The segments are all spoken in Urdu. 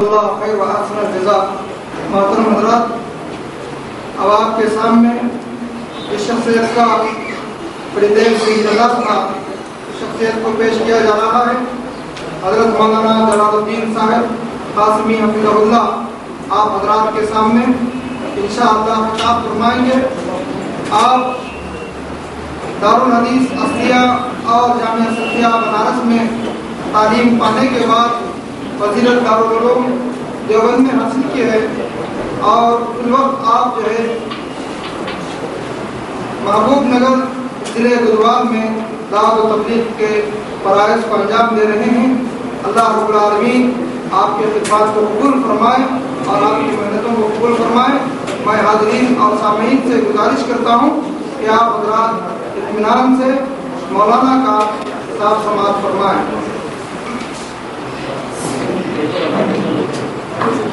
اللہ خیر و احسن الجزا محترم حضرات، اب آپ کے سامنے اس شخصیت کا بڑی دیر سے انتظار شخصیت کو پیش کیا جا رہا ہے۔ حضرت مولانا جلال الدین صاحب، قاسمی حفیظ اللہ، آپ حضرات کے سامنے انشاءاللہ خطاب فرمائیں گے۔ آپ دارالحدیث اصلیہ اور جامعہ سفیہ بنارس میں تعلیم پانے کے بعد وزیرت دارالعلوم دیوبند میں حاصل کی ہے اور اس وقت آپ جو ہے، محبوب نگر ضلع گجرات میں دعوت و تبلیغ کے فرائض کو انجام دے رہے ہیں۔ اللہ رب العالمین آپ کے خدمات کو قبول فرمائے اور آپ کی محنتوں کو قبول فرمائے۔ میں حاضرین اور سامعین سے گزارش کرتا ہوں کہ آپ حضرات اطمینان سے مولانا کا کتاب سماعت فرمائیں۔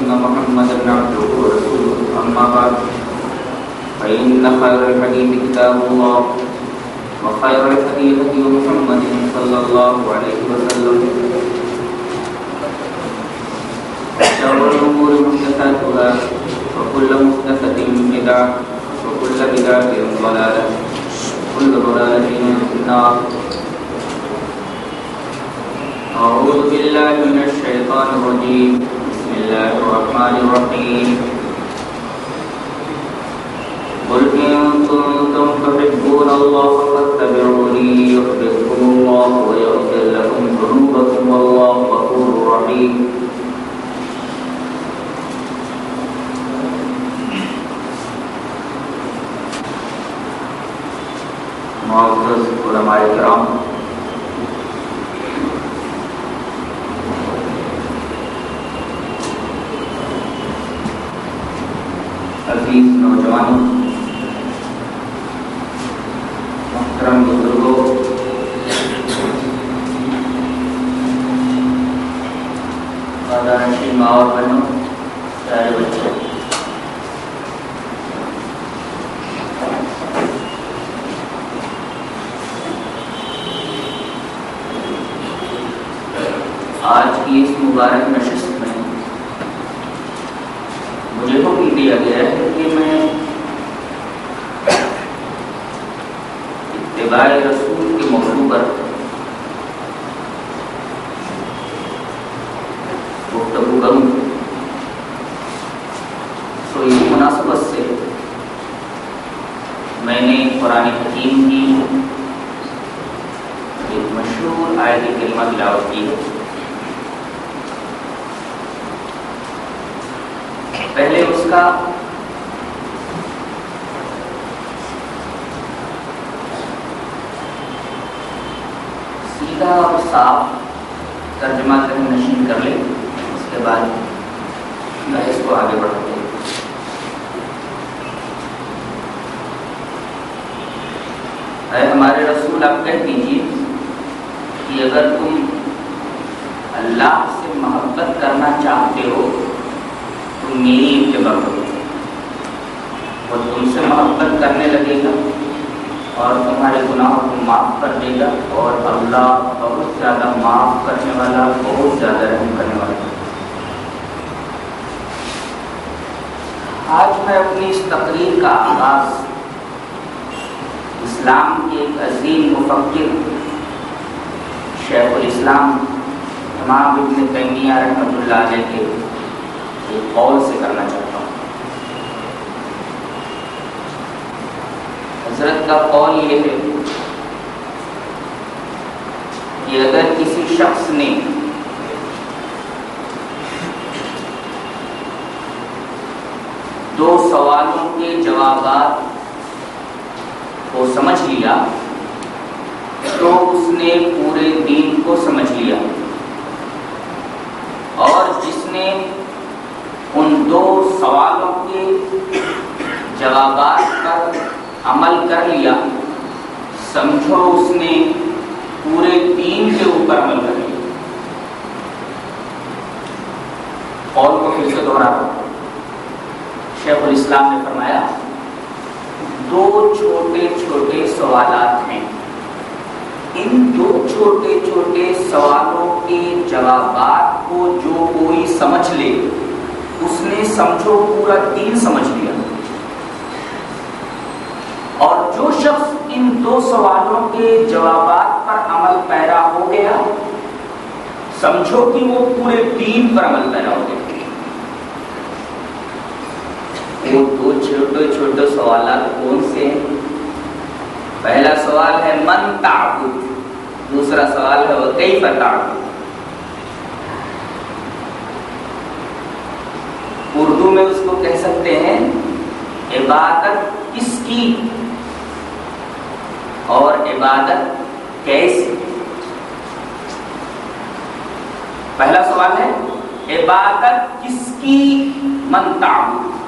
أن محمدا عبده ورسوله أما بعد. فإن خير الحديث كتاب الله وخير الهدي هدي محمد صلى الله عليه وسلم وشر الأمور محدثاتها وكل محدثة بدعة وكل بدعة ضلالة وكل ضلالة في النار. أعوذ بالله من الشيطان الرجيم. بسم الله الرحمن الرحيم قل إن كنتم تحبون الله فاتبعوني يحبكم الله ويغفر لكم ذنوبكم والله غفور رحيم. معزز علماء کرام ایک عظیم مفکر شیخ الاسلام امام ابن تیمیہ رحمۃ اللہ علیہ کے ایک قول سے کرنا چاہتا ہوں۔ حضرت کا قول یہ ہے کہ اگر کسی شخص نے دو سوالوں کے جوابات کو سمجھ لیا تو اس نے پورے دین کو سمجھ لیا۔ اور جس نے ان دو سوالوں کے جوابات پر عمل کر لیا، سمجھو اس نے پورے دین کے اوپر عمل کر لیا۔ اور کو پھر سے دوہرا شیخ الاسلام نے فرمایا دو چھوٹے چھوٹے سوالات ہیں۔ ان دو چھوٹے چھوٹے سوالوں کے جوابات کو جو کوئی سمجھ لے، اس نے سمجھو پورا دین سمجھ لیا۔ اور جو شخص ان دو سوالوں کے جوابات پر عمل پیرا ہو گیا، سمجھو کہ وہ پورے دین پر عمل پیرا ہو گیا۔ وہ دو چھوٹے چھوٹے سوالات کون سے ہیں؟ پہلا سوال ہے، من تعبد؟ دوسرا سوال ہے وہ کئی تعبد؟ اردو میں اس کو کہہ سکتے ہیں، عبادت کس کی؟ اور عبادت کیسی پہلا سوال ہے، عبادت کس کی؟ من تعبد؟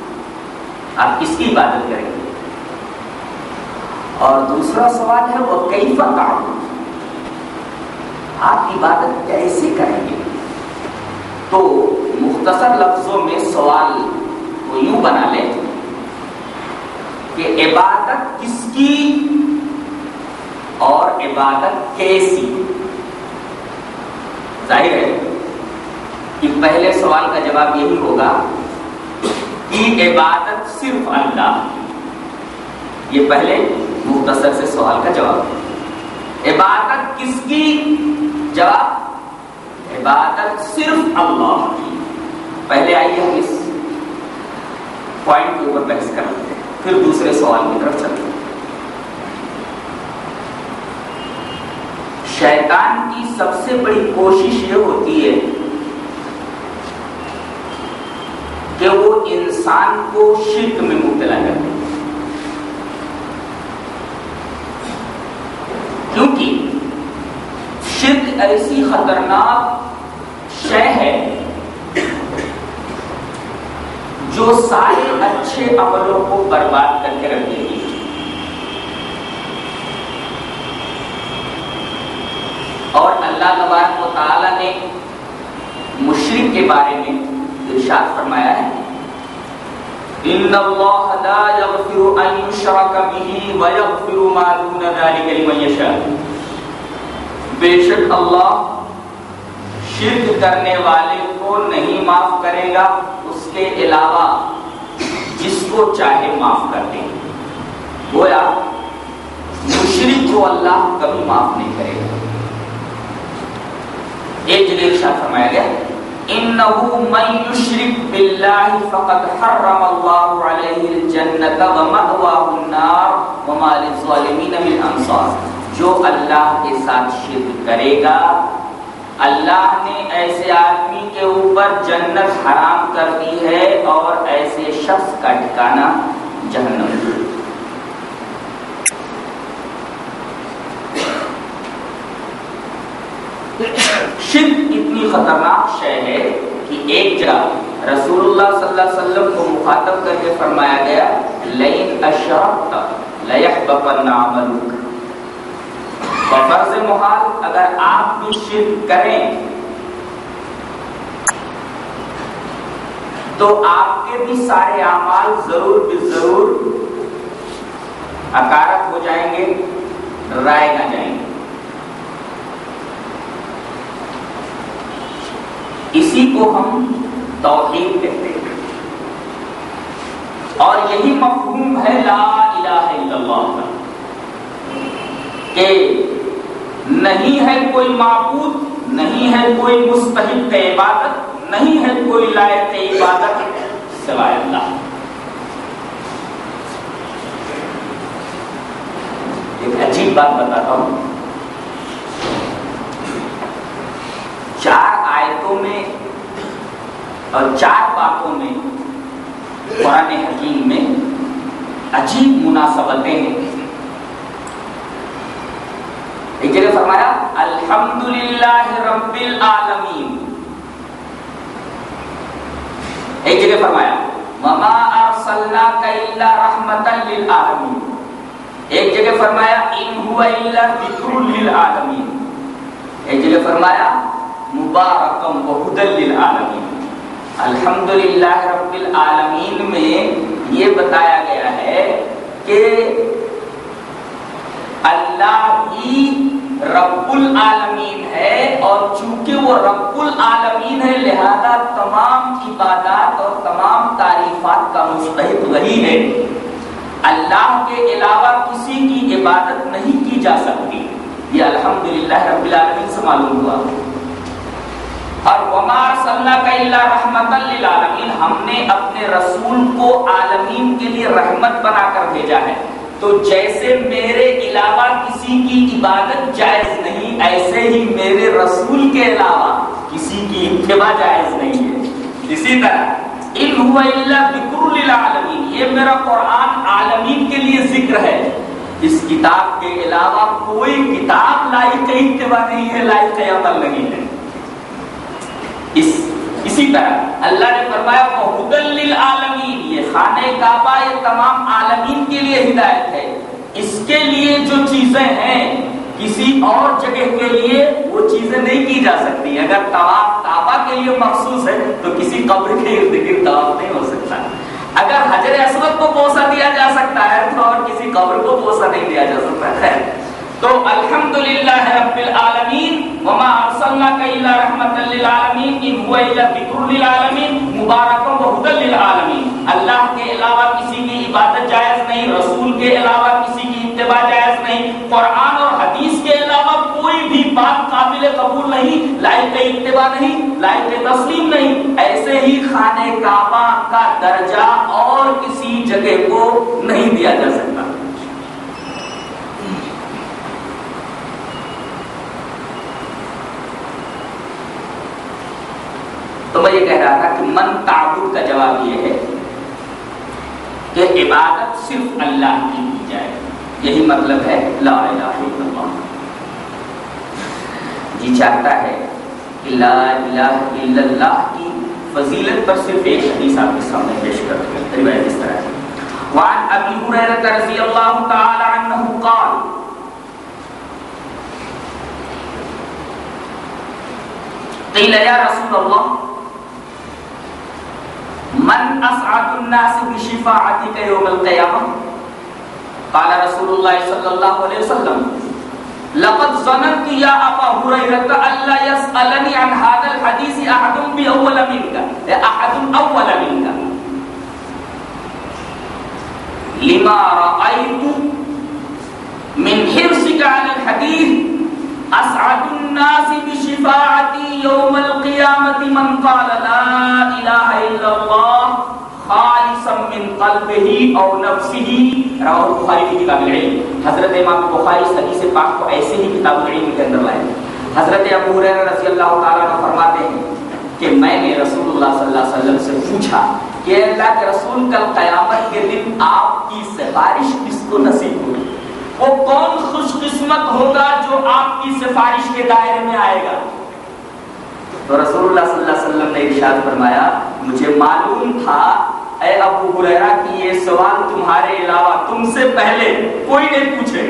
آپ کس کی عبادت کریں گے؟ اور دوسرا سوال ہے، وہ کئی تعبد؟ آپ عبادت کیسے کریں گے؟ تو مختصر لفظوں میں سوال کو یوں بنا لیں کہ عبادت کس کی اور عبادت کیسی؟ ظاہر ہے کہ پہلے سوال کا جواب یہی ہوگا کہ عبادت صرف اللہ یہ پہلے مختصر سے سوال کا جواب عبادت کس کی؟ جواب، عبادت صرف اللہ کی۔ پہلے آئیے ہم اس پوائنٹ کے اوپر بحث کر لیتے ہیں۔ پھر دوسرے سوال کی طرف چلتے ہیں۔ شیطان کی سب سے بڑی کوشش یہ ہوتی ہے کہ وہ انسان کو شرک میں مبتلا کرتے کیونکہ شرک ایسی خطرناک شے ہے جو سارے اچھے عملوں کو برباد کر کے رکھ دے گی اور اللہ تبارک و تعالی نے مشرق کے بارے میں ارشاد فرمایا ہے۔ ان اللہ لا یغفر ان یشرک به ویغفر ما دون ذلك لمن یشاء بے شک اللہ شرک کرنے والے کو نہیں معاف کرے گا، اس کے علاوہ جس کو چاہے معاف کر دے۔ گویا مشرک کو اللہ کبھی معاف نہیں کرے گا۔ ایک جگہ ارشاد فرمایا گیا۔ انه من يشرك بالله فقد حرم الله عليه الجنه ومأواه النار وما للظالمين من انصار جو اللہ کے ساتھ شرک کرے گا، اللہ نے ایسے آدمی کے اوپر جنت حرام کر دی ہے اور ایسے شخص کا ٹھکانہ جہنم۔ شرک اتنی خطرناک شے ہے کہ ایک جگہ رسول اللہ صلی اللہ علیہ وسلم کو مخاطب کر کے فرمایا گیا، لئن اشرکت لیحبطن عملک۔ بفرض محال، اگر آپ بھی شرک کریں، تو آپ کے بھی سارے اعمال ضرور بھی ضرور اکارت ہو جائیں گے، رائے نہ جائیں گے۔ اسی کو ہم توحید کہتے ہیں۔ اور یہی مفہوم ہے لا الہ الا اللہ کا، کہ نہیں ہے کوئی معبود، نہیں ہے کوئی مستحق عبادت، نہیں ہے کوئی لائق عبادت سوائے اللہ۔ ایک عجیب بات بتاتا ہوں۔ چار میں اور چار باتوں میں قرآن حکیم میں عجیب مناسبتیں ہیں۔ ایک جگہ فرمایا الحمد للہ رب العالمین ایک جگہ فرمایا مما ارسلناک الا رحمتا للعالمین ایک جگہ فرمایا، ان هو الا ذکر للعالمین ایک جگہ فرمایا مبارکم وهدى للعالمین۔ الحمدللہ رب العالمین میں یہ بتایا گیا ہے کہ اللہ ہی رب العالمین ہے اور چونکہ وہ رب العالمین ہے، لہذا تمام عبادات اور تمام تعریفات کا مستحق وہی ہے۔ اللہ کے علاوہ کسی کی عبادت نہیں کی جا سکتی۔ یہ الحمدللہ رب العالمین سے معلوم ہوا۔ اور ومار صلی اللہ کا رحمت للعالمین ہم نے اپنے رسول کو عالمین کے لیے رحمت بنا کر بھیجا ہے۔ تو جیسے میرے علاوہ کسی کی عبادت جائز نہیں، ایسے ہی میرے رسول کے علاوہ کسی کی اتباع جائز نہیں ہے۔ اسی طرح یہ میرا قرآن عالمین کے لیے ذکر ہے۔ اس کتاب کے علاوہ کوئی کتاب لائق اتباع نہیں ہے، لائق عمل نہیں ہے۔ اس، اسی طرح اللہ نے فرمایا للعالمین یہ خانہ کعبہ یہ تمام عالمین کے لیے ہدایت ہے۔ اس کے لیے جو چیزیں ہیں کسی اور جگہ کے لیے وہ چیزیں نہیں کی جا سکتی۔ اگر طواف کعبہ کے لیے مخصوص ہے تو کسی قبر کے ارد گرد طواف نہیں ہو سکتا۔ اگر حجر اسود کو بوسا دیا جا سکتا ہے تو اور کسی قبر کو بوسا نہیں دیا جا سکتا۔ ہے تو الحمدللہ رب العالمین، وما ارسلناک الا رحمتا للعالمین، ان هو الا ذکر للعالمین مبارک و هدى للعالمین۔ اللہ کے علاوہ کسی کی عبادت جائز نہیں، رسول کے علاوہ کسی کی اتباع جائز نہیں، قرآن اور حدیث کے علاوہ کوئی بھی بات قابل قبول نہیں، لائق اتباع نہیں، لائق تسلیم نہیں۔ ایسے ہی خانہ کعبہ کا درجہ اور کسی جگہ کو نہیں دیا جا سکتا۔ تو میں یہ کہہ رہا تھا کہ من تعبد کا جواب یہ ہے کہ عبادت صرف اللہ کی کی جائے۔ یہی مطلب ہے لا الہ الا اللہ۔ جی چاہتا ہے کہ لا الہ الا اللہ کی فضیلت پر صرف ایک حدیث آپ کے سامنے پیش کرتے ہیں روایت اس طرح ہے۔ وعن ابی ہریرہ رضی اللہ تعالی عنہ قال، قیل یا رسول اللہ من أسعد الناس بشفاعتك يوم القيامة؟ قال رسول الله صلى الله عليه وسلم لقد ظننت يا أبا هريرة الا يسألني عن هذا الحديث أحد بأول منك أحد أول منك. لما رأيت من حرصك على الحديث اسعد الناس بشفاعتي يوم القيامه من قال لا اله الا الله خالصا من قلبه او نفسه، رواه البخاري في كتاب العلم. حضرت امام بخاری اس حدیث پاک کو ایسے ہی کتاب العلم کے اندر لائے۔ حضرت ابو ہریرہ رضی اللہ تعالی عنہ فرماتے ہیں کہ میں نے رسول اللہ صلی اللہ علیہ وسلم سے پوچھا کہ اللہ کے رسول کل قیامت کے دن آپ کی سفارش کس کو نصیب ہوگی؟ وہ کون خوش قسمت ہوگا جو آپ کی سفارش کے دائرے میں آئے گا؟ تو رسول اللہ صلی اللہ علیہ وسلم نے ارشاد فرمایا، مجھے معلوم تھا، اے ابو ہریرہ کی یہ سوال تمہارے علاوہ تم سے پہلے کوئی نہیں پوچھے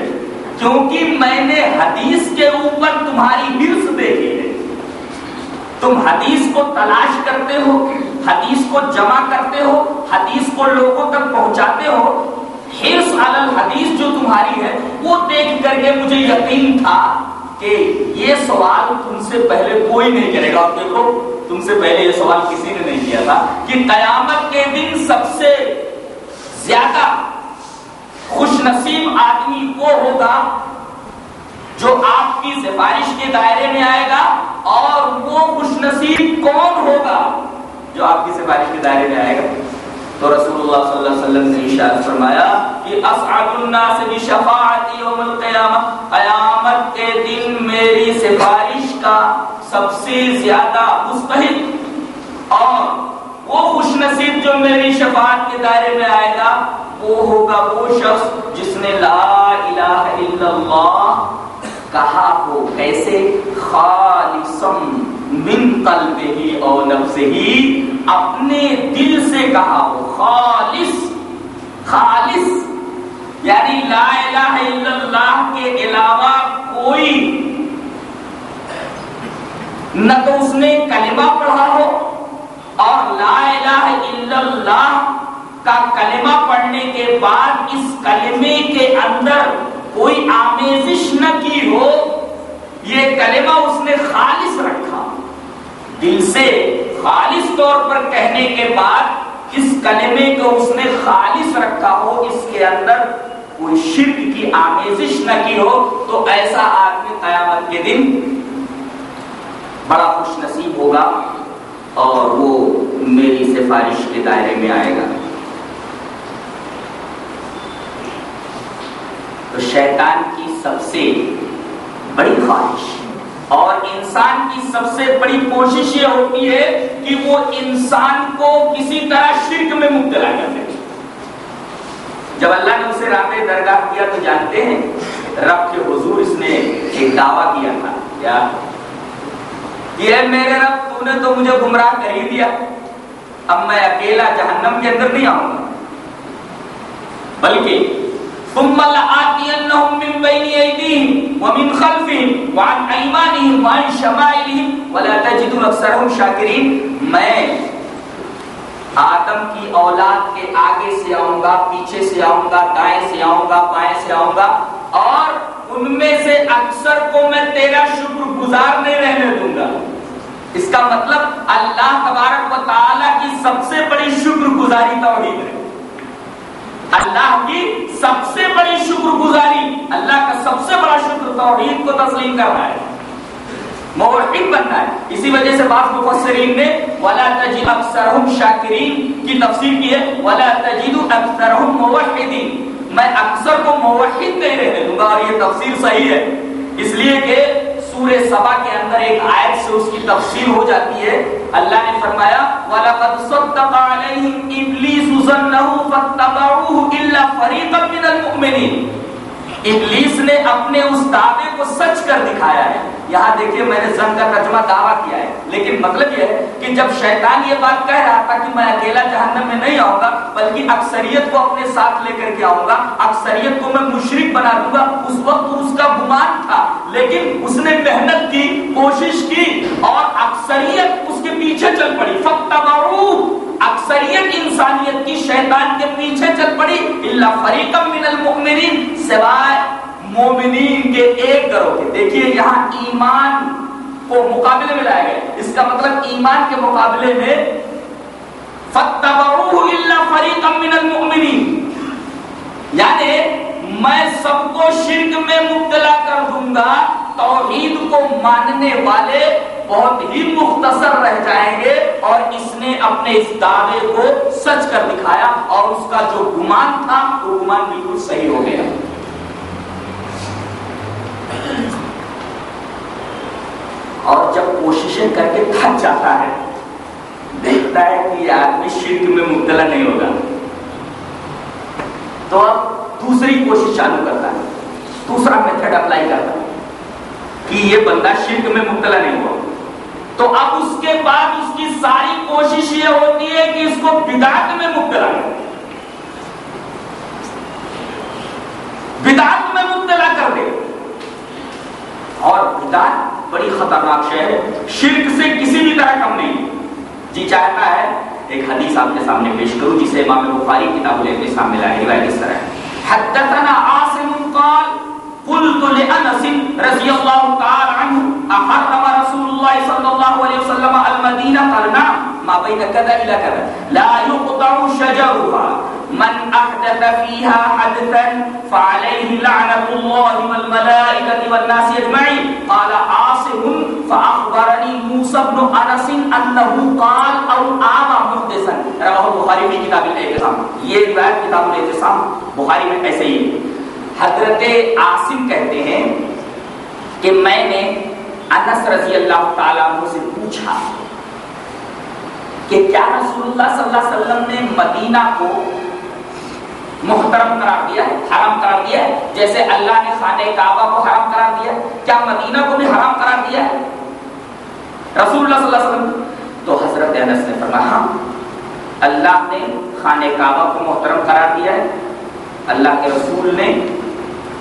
کیونکہ میں نے حدیث کے اوپر تمہاری حرص دیکھی ہے۔ تم حدیث کو تلاش کرتے ہو، حدیث کو جمع کرتے ہو، حدیث کو لوگوں تک پہنچاتے ہو حرص علی الحدیث جو تمہاری ہے، وہ دیکھ کر کے مجھے یقین تھا کہ یہ سوال تم سے پہلے کوئی نہیں کرے گا۔ اور دیکھو، تم سے پہلے یہ سوال کسی نے نہیں کیا تھا کہ قیامت کے دن سب سے زیادہ خوش نصیب آدمی وہ ہوگا جو آپ کی سفارش کے دائرے میں آئے گا اور وہ خوش نصیب کون ہوگا جو آپ کی سفارش کے دائرے میں آئے گا؟ تو رسول اللہ صلی اللہ علیہ وسلم نے اشارت فرمایا کہ اسعد الناس بشفاعت یوم القیامہ، قیامت کے دن میری سفارش کا سب سے زیادہ مستحق اور وہ خوش نصیب جو میری شفاعت کے دائرے میں آئے گا، وہ ہوگا وہ شخص جس نے لا الہ الا اللہ کہا ہو، کیسے؟ خالصم من قلبه او نفسه اپنے دل سے کہا ہو، خالص خالص یعنی لا الہ الا اللہ کے علاوہ کوئی۔ نہ تو اس نے کلمہ پڑھا ہو اور لا الہ الا اللہ کا کلمہ پڑھنے کے بعد اس کلمے کے اندر کوئی آمیزش نہ کی ہو، یہ کلمہ اس نے خالص رکھا۔ دل سے خالص طور پر کہنے کے بعد اس کلمے کو اس نے خالص رکھا ہو، اس کے اندر کوئی شرک کی آمیزش نہ کی ہو، تو ایسا آدمی قیامت کے دن بڑا خوش نصیب ہوگا اور وہ میری سفارش کے دائرے میں آئے گا۔ تو شیطان کی سب سے بڑی خواہش اور انسان کی سب سے بڑی کوشش یہ ہوتی ہے کہ وہ انسان کو کسی طرح شرک میں مبتلا کر دے۔ جب اللہ نے اسے راب درگاہ کیا تو جانتے ہیں رب کے حضور اس نے ایک دعویٰ کیا تھا۔ کیا؟ یہ میرے رب تو نے تو مجھے گمراہ کر ہی دیا۔ اب میں اکیلا جہنم کے اندر نہیں آؤں گا۔ بلکہ ثم لآتينهم من بين أيديهم ومن خلفهم وعن أيمانهم وعن شمائلهم ولا تجد أكثرهم شاكرين. میں آدم کی اولاد کے آگے سے آؤں گا، پیچھے سے آؤں گا، دائیں سے آؤں گا، بائیں سے آؤں گا، اور ان میں سے اکثر کو میں تیرا شکر گزار نہیں رہنے دوں گا۔ اس کا مطلب اللہ تبارک و تعالی کی سب سے بڑی شکر گزاری توحید ہے۔ اللہ کی سب سے بڑی شکر گزاری اللہ کا سب سے بڑا شکر توحید کو تسلیم کرنا ہے۔ موحد بننا ہے۔ اسی وجہ سے بعض مفسرین نے ولا تجد اکثرهم شاکرین کی تفسیر کی ہے۔ ولا تجد اکثرهم موحدین میں اکثر کو موحد نہیں رہنے دوں گا اور یہ تفسیر صحیح ہے۔ اس لیے کہ سورہ سبا کے اندر ایک آیت سے اس کی تفصیل ہو جاتی ہے۔ اللہ نے فرمایا، وَلَقَدْ صَدَّقَ عَلَيْهِمْ إِبْلِيسُ ظَنَّهُ فَاتَّبَعُوهُ إِلَّا فَرِيقًا مِنَ الْمُؤْمِنِينَ۔ ابلیس نے اپنے اس دعوے کو سچ کر دکھایا ہے۔ یہاں دیکھیے میں نے زن کا ترجمہ دعویٰ کیا ہے، لیکن مطلب یہ ہے کہ جب شیطان یہ بات کہہ رہا تھا کہ میں اکیلا جہنم میں نہیں آؤں گا، بلکہ اکثریت کو اپنے ساتھ لے کر کے آؤں گا، اکثریت کو میں مشرق بنا دوں گا، اس وقت اس کا گمان تھا، لیکن اس نے محنت کی، کوشش کی، اور اکثریت اس کے پیچھے چل پڑی۔ فتبعو اکثریت انسانیت کی شیطان کے پیچھے چل پڑی۔ اللہ فریقم من المؤمنین سوائے مومنین کے ایک گروہ کے۔ دیکھیے یہاں ایمان کو مقابلے میں لایا گیا۔ اس کا مطلب ایمان کے مقابلے میں من یعنی میں سب کو شرک میں مبتلا کر دوں گا، توحید کو ماننے والے بہت ہی مختصر رہ جائیں گے اور اس نے اپنے اس دعوے کو سچ کر دکھایا اور اس کا جو گمان تھا وہ گمان بالکل صحیح ہو گیا۔ اور جب کوششیں کر کے تھک جاتا ہے، دیکھتا ہے کہ یہ آدمی شرک میں مبتلا نہیں ہوگا۔ تو اب دوسری کوشش چالو کرتا ہے۔ دوسرا میتھڈ اپلائی کرتا ہے کہ یہ بندہ شرک میں مبتلا نہیں ہوا۔ تو اب اس کے بعد اس کی ساری کوشش یہ ہوتی ہے کہ اس کو بدعت میں مبتلا کر بدعت میں مبتلا کر دے۔ اور بدعت بڑی خطرناک شے ہے۔ شرک سے کسی بھی طرح کم نہیں۔ جی چاہتا ہے، ایک حدیث آپ کے سامنے پیش کروں، جسے امام بخاری کتاب لے کے سامنے لائے روایت اس طرح۔ حدثنا عاصم قال، قلت لانس رضي الله تعالى عنه احرم رسول الله صلى الله عليه وسلم المدينه قال، نعم، ما بين كذا الى كذا لا يقطع شجرها۔ من احدث فيها حدثا فعليه لعنه الله والملائكه والناس اجمعين قال عاصم فاخبرني موسى بن انس انه قال او اعمى محدثا رواه البخاري في كتاب الاعتصام یہ روایت کتاب الاعتصام بخاری میں ایسے ہی حضرت عاصم کہتے ہیں کہ میں نے انس رضی اللہ تعالیٰ عنہ سے پوچھا کہ کیا رسول اللہ صلی اللہ علیہ وسلم نے مدینہ کو محترم قرار دیا ہے، حرام قرار دیا ہے۔ جیسے اللہ نے خانہ کعبہ کو حرام قرار دیا ہے، کیا مدینہ کو بھی حرام قرار دیا ہے؟ رسول اللہ صلی اللہ علیہ وسلم۔ تو حضرت انس نے فرمایا ہاں اللہ نے خانہ کعبہ کو محترم قرار دیا ہے۔ اللہ کے رسول نے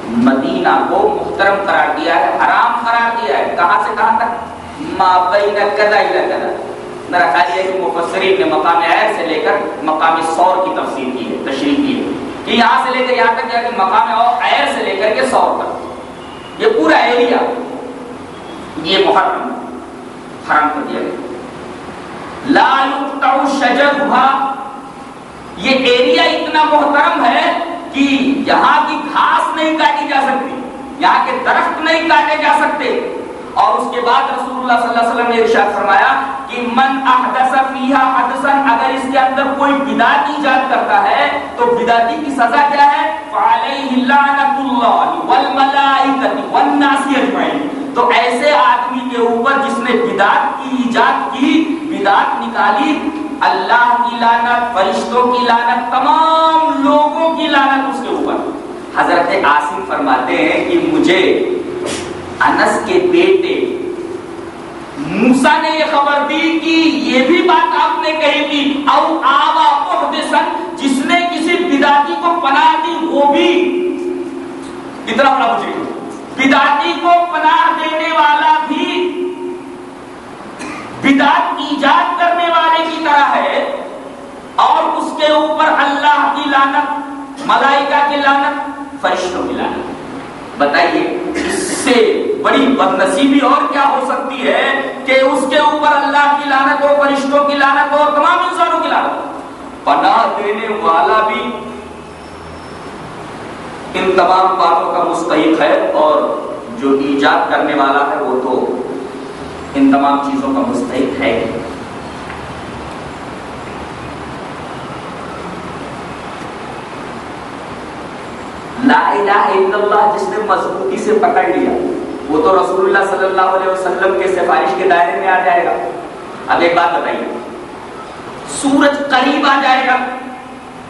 مدینہ کو محترم قرار دیا ہے، حرام قرار دیا ہے۔ کہاں سے کہاں تک؟ ما بین کذا میرا خیال ہے کہ مفسرین نے مقام عیر سے لے کر مقام سور کی تفسیر کی ہے، تشریح کی ہے۔ کہ یہاں سے لے کر یہاں تک کہ مقام عیر سے لے کر کے سور تک۔ یہ پورا ایریا یہ محرم، حرام کر دیا گیا۔ لا یقطع شجرها یہ ایریا اتنا محترم ہے کہ یہاں کی گھاس نہیں کاٹی جا سکتی، یہاں کے درخت نہیں کاٹے جا سکتے۔ اور اس کے بعد رسول اللہ صلی اللہ علیہ وسلم نے ارشاد فرمایا کہ من احدث فیہا حدثا، اگر اس کے اندر کوئی بدعت ایجاد کرتا ہے، تو بدعتی کی سزا کیا ہے؟ فعلیہ لعنت اللہ والملائکۃ والناس اجمعین۔ تو ایسے آدمی کے اوپر جس نے بدعت کی، ایجاد کی، بدعت نکالی، اللہ کی لعنت، فرشتوں کی لعنت، تمام لوگوں کی لعنت اس کے اوپر۔ حضرت عاصم فرماتے ہیں کہ مجھے انس کے بیٹے۔ موسا نے یہ خبر دی کہ یہ بھی بات آپ نے کہی تھی، او آبا محدثن جس نے کسی بداتی کو پناہ دی، وہ بھی۔ اتنا بڑا مجھے۔ بداتی کو پناہ دینے والا بھی۔ بدات ایجاد کرنے والے کی طرح ہے، اور اس کے اوپر اللہ کی لانت ملائکہ کی لانت فرشتوں کی لانت بتائیے۔ بڑی بد نصیبی اور کیا ہو سکتی ہے کہ اس کے اوپر اللہ کی لانت ہو، فرشتوں کی لانت ہو، تمام انسانوں کی لانت ہو۔ پناہ دینے والا بھی ان تمام باتوں کا مستحق ہے اور جو ایجاد کرنے والا ہے وہ تو ان تمام چیزوں کا مستحق ہے۔ لا الہ الا اللہ جس نے مضبوطی سے پکڑ لیا۔ وہ تو رسول اللہ صلی اللہ علیہ وسلم کے سفارش کے دائرے میں آ جائے گا۔ اب ایک بات بتائیے۔ سورج قریب آ جائے گا۔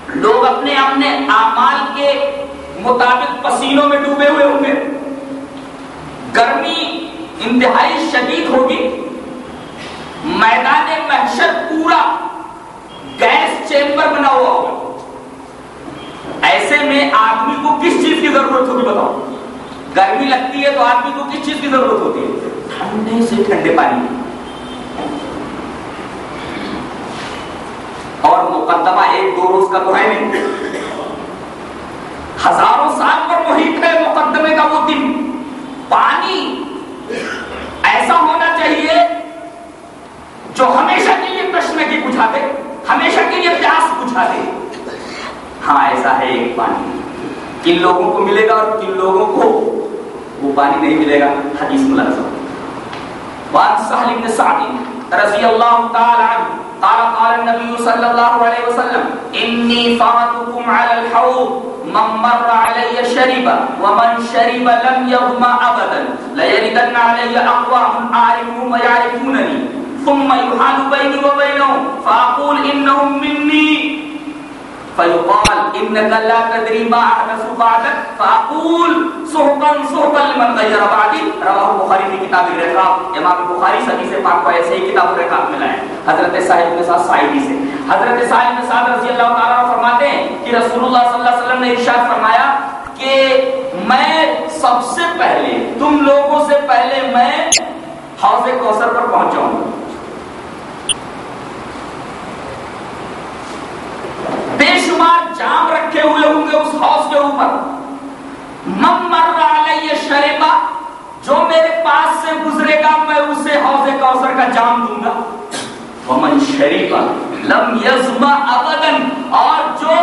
لوگ اپنے اپنے اعمال کے مطابق پسینوں میں ڈوبے ہوئے ہوں گے۔ گرمی انتہائی شدید ہوگی۔ میدان محشر پورا گیس چیمبر بنا ہوا ہوگا۔ ایسے میں آدمی کو کس چیز کی ضرورت ہوگی بتاؤ؟ گرمی لگتی ہے تو آدمی کو کس چیز کی ضرورت ہوتی ہے؟ ٹھنڈے سے ٹھنڈے پانی۔ اور مقدمہ ایک دو روز کا تو ہے نہیں۔ ہزاروں سال پر محیط ہے مقدمے کا وہ دن۔ پانی ایسا ہونا چاہیے جو ہمیشہ کے لیے پرشن کی بجھا دے، ہمیشہ کے لیے پیاس بجھا دے۔ ہاں ایسا ہے ایک پانی۔ کن لوگوں کو ملے گا اور کن لوگوں کو وہ پانی نہیں ملے گا؟ حدیث ملازم وان سہل بن سعد رضی اللہ تعالی عنہ، قال قال النبي صلى الله عليه وسلم اني فاتكم على الحوض، من مر علي شرب ومن شرب لم يظما ابدا لا يردن علي اقوام اعرفهم ويعرفونني ثم يحال بيني وبينهم فاقول انهم مني فيقال انك لا تدري ما احدث بعدك فاقول سحقا سحقا لمن غير بعدي رواه البخاري في كتاب الرقاق امام بخاری صحیح سے پاک کو ایسے ہی کتاب الرقاق میں لائے حضرت صاحب کے ساتھ سائدی سے۔ حضرت صاحب کے ساتھ رضی اللہ تعالی عنہ فرماتے ہیں کہ رسول اللہ صلی اللہ علیہ وسلم نے ارشاد فرمایا کہ میں سب سے پہلے، تم لوگوں سے پہلے میں حوض کوثر پر پہنچ جاؤں بے شمار جام رکھے ہوئے ہوں گے اس حوض کے اوپر۔ من مر علیہ شریبا جو میرے پاس سے گزرے گا، میں اسے حوض کوثر کا جام دوں گا۔ ومن شریبا لم یزما ابدا، اور جو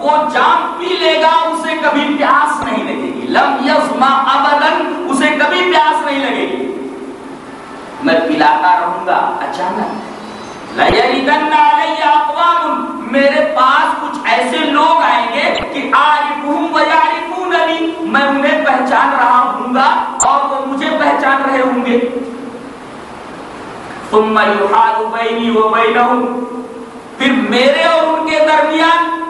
وہ جام پی لے گا، اسے کبھی پیاس نہیں لگے گی۔ لم یزما ابدن اسے کبھی پیاس نہیں لگے گی۔ میں پلاتا رہوں گا۔ اچانک میرے پاس کچھ ایسے لوگ آئیں گے کہ میں انہیں پہچان رہا ہوں گا اور وہ مجھے پہچان رہے ہوں گے۔ تم پھر میرے اور ان کے درمیان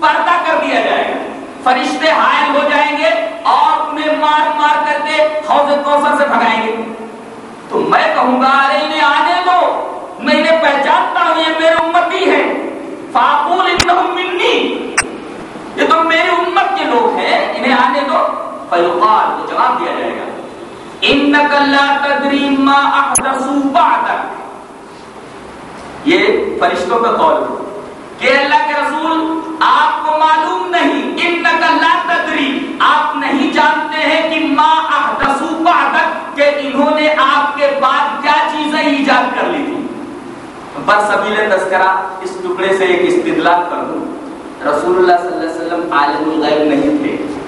پردہ کر دیا جائے گا۔ فرشتے حائل ہو جائیں گے اور انہیں مار مار کر کے حوض کوثر سے بھگائیں گے۔ تو میں کہوں گا ارے انہیں آنے دو۔ میں انہیں پہچانتا ہوں یہ میرے امتی ہے فاقول انہم منی۔ یہ تو میری امت کے لوگ ہیں، انہیں آنے دو۔ فیقال، تو جواب دیا جائے گا۔ انکا لا تدری ما احدثو بعدک۔ یہ فرشتوں کا قول کہ اللہ کے رسول آپ کو معلوم نہیں، انکا لا تدری۔ آپ نہیں جانتے ہیں کہ ما احدثو بعدک، کہ انہوں نے آپ کے بعد کیا چیزیں ایجاد کر لی تھی بس سبیل تذکرہ اس ٹکڑے سے ایک استدلال کر دوں۔ رسول اللہ صلی اللہ علیہ وسلم عالم الغیب نہیں تھے۔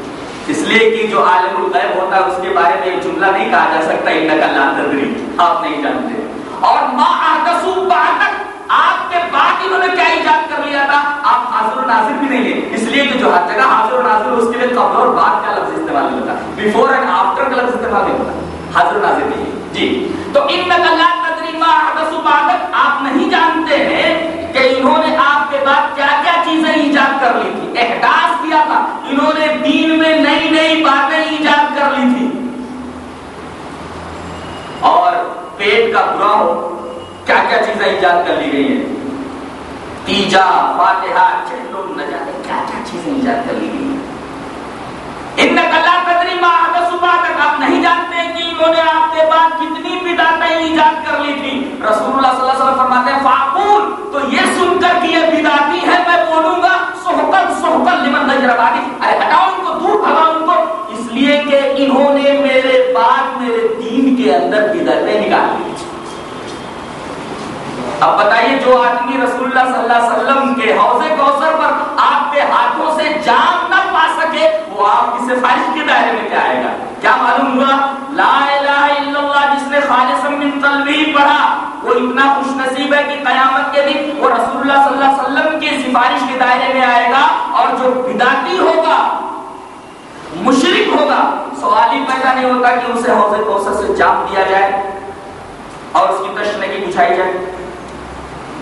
اس لیے کہ جو عالم الغیب ہوتا ہے اس کے بارے میں ایک جملہ نہیں کہا جا سکتا، انکا لا تدری، آپ نہیں جانتے۔ اور ما احدثو بعدک، آپ کے بعد انہوں نے کیا ایجاد کر لیا تھا؟ آپ حاضر و ناظر بھی نہیں ہیں۔ اس لیے کہ جو ہر جگہ حاضر و ناظر، اس کے لیے قبل اور بعد کا لفظ استعمال نہیں ہوتا۔ بیفور اینڈ آفٹر کا لفظ استعمال نہیں ہوتا۔ حاضر و ناظر نہیں جی۔ تو ان لا تدری ما حدث بعدک آپ نہیں جانتے ہیں کہ انہوں نے آپ کے بعد کیا کیا چیزیں ایجاد کر لی تھی۔ احداث کیا تھا۔ انہوں نے دین میں نئی نئی باتیں ایجاد کر لی تھی۔ اور پیٹ کا برا ہو، کیا کیا چیزیں ایجاد کر لی گئی ہیں؟ تیجا، فاتحہ چلو نہ جانے کیا کیا چیزیں ایجاد کر لی گئی ہیں؟ ان کلا قدری ما حدث بعدک آپ نہیں جانتے کہ انہوں نے آپ کے بعد کتنی بدعتیں ایجاد کر لی تھی رسول اللہ صلی اللہ علیہ وسلم فرماتے ہیں، فاقول، تو یہ سن کر کہ یہ بدعتی ہے، میں بولوں گا سحقن سحقن لمن نجر بانی ارے ہٹاؤ ان کو، دور بھگاؤ ان کو۔ اس لیے کہ انہوں نے میرے بعد میرے دین کے اندر بدعتیں نکال لی اب بتائیے، جو آدمی رسول اللہ صلی اللہ علیہ وسلم کے حوض کوثر پر آپ کے ہاتھوں سے جام نہ پا سکے، وہ آپ کی سفارش کے دائرے میں کیا آئے گا؟ کیا معلوم ہوا؟ لا الہ الا اللہ، جس نے خالص من قلبی پڑھا، وہ اتنا خوش نصیب ہے کہ قیامت کے دن وہ رسول اللہ صلی اللہ علیہ وسلم کی سفارش کے دائرے میں آئے گا اور جو بداتی ہوگا، مشرک ہوگا، سوال ہی پیدا نہیں ہوتا کہ اسے حوض کوثر سے جام دیا جائے اور اس کی تشنگی بچھائی جائے۔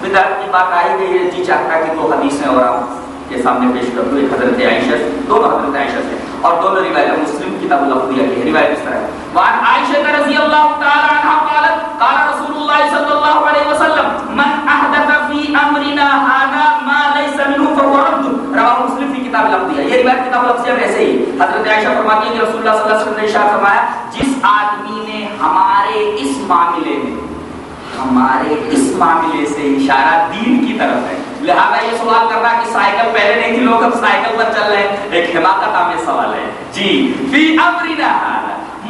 بدعت کی بات آئی گئی ہے جی چاہتا کہ دو حدیثیں اور آپ کے سامنے پیش کر دوں، ایک حضرت عائشہ دونوں حضرت عائشہ سے۔ اور دونوں روایت مسلم کتاب الافدیہ کی روایت اس طرح ہے۔ وعن عائشہ رضی اللہ تعالی عنہ قالت، قال رسول اللہ صلی اللہ علیہ وسلم، من احدث فی امرنا هذا ما ليس منه فهو رد. رواه مسلم فی کتاب الافدیہ یہ روایت کتاب الافدیہ میں ایسے ہی۔ حضرت عائشہ فرماتی ہے کہ رسول اللہ صلی اللہ علیہ وسلم نے ارشاد فرمایا، جس آدمی نے ہمارے اس معاملے میں ہمارے اس معاملے سے اشارہ دین کی طرف ہے۔ لہذا یہ سوال کرنا کہ سائیکل پہلے نہیں تھی، لوگ اب سائیکل پر چل رہے ہیں۔ ایک حماقت آمد سوال ہے۔ جی فی امرنا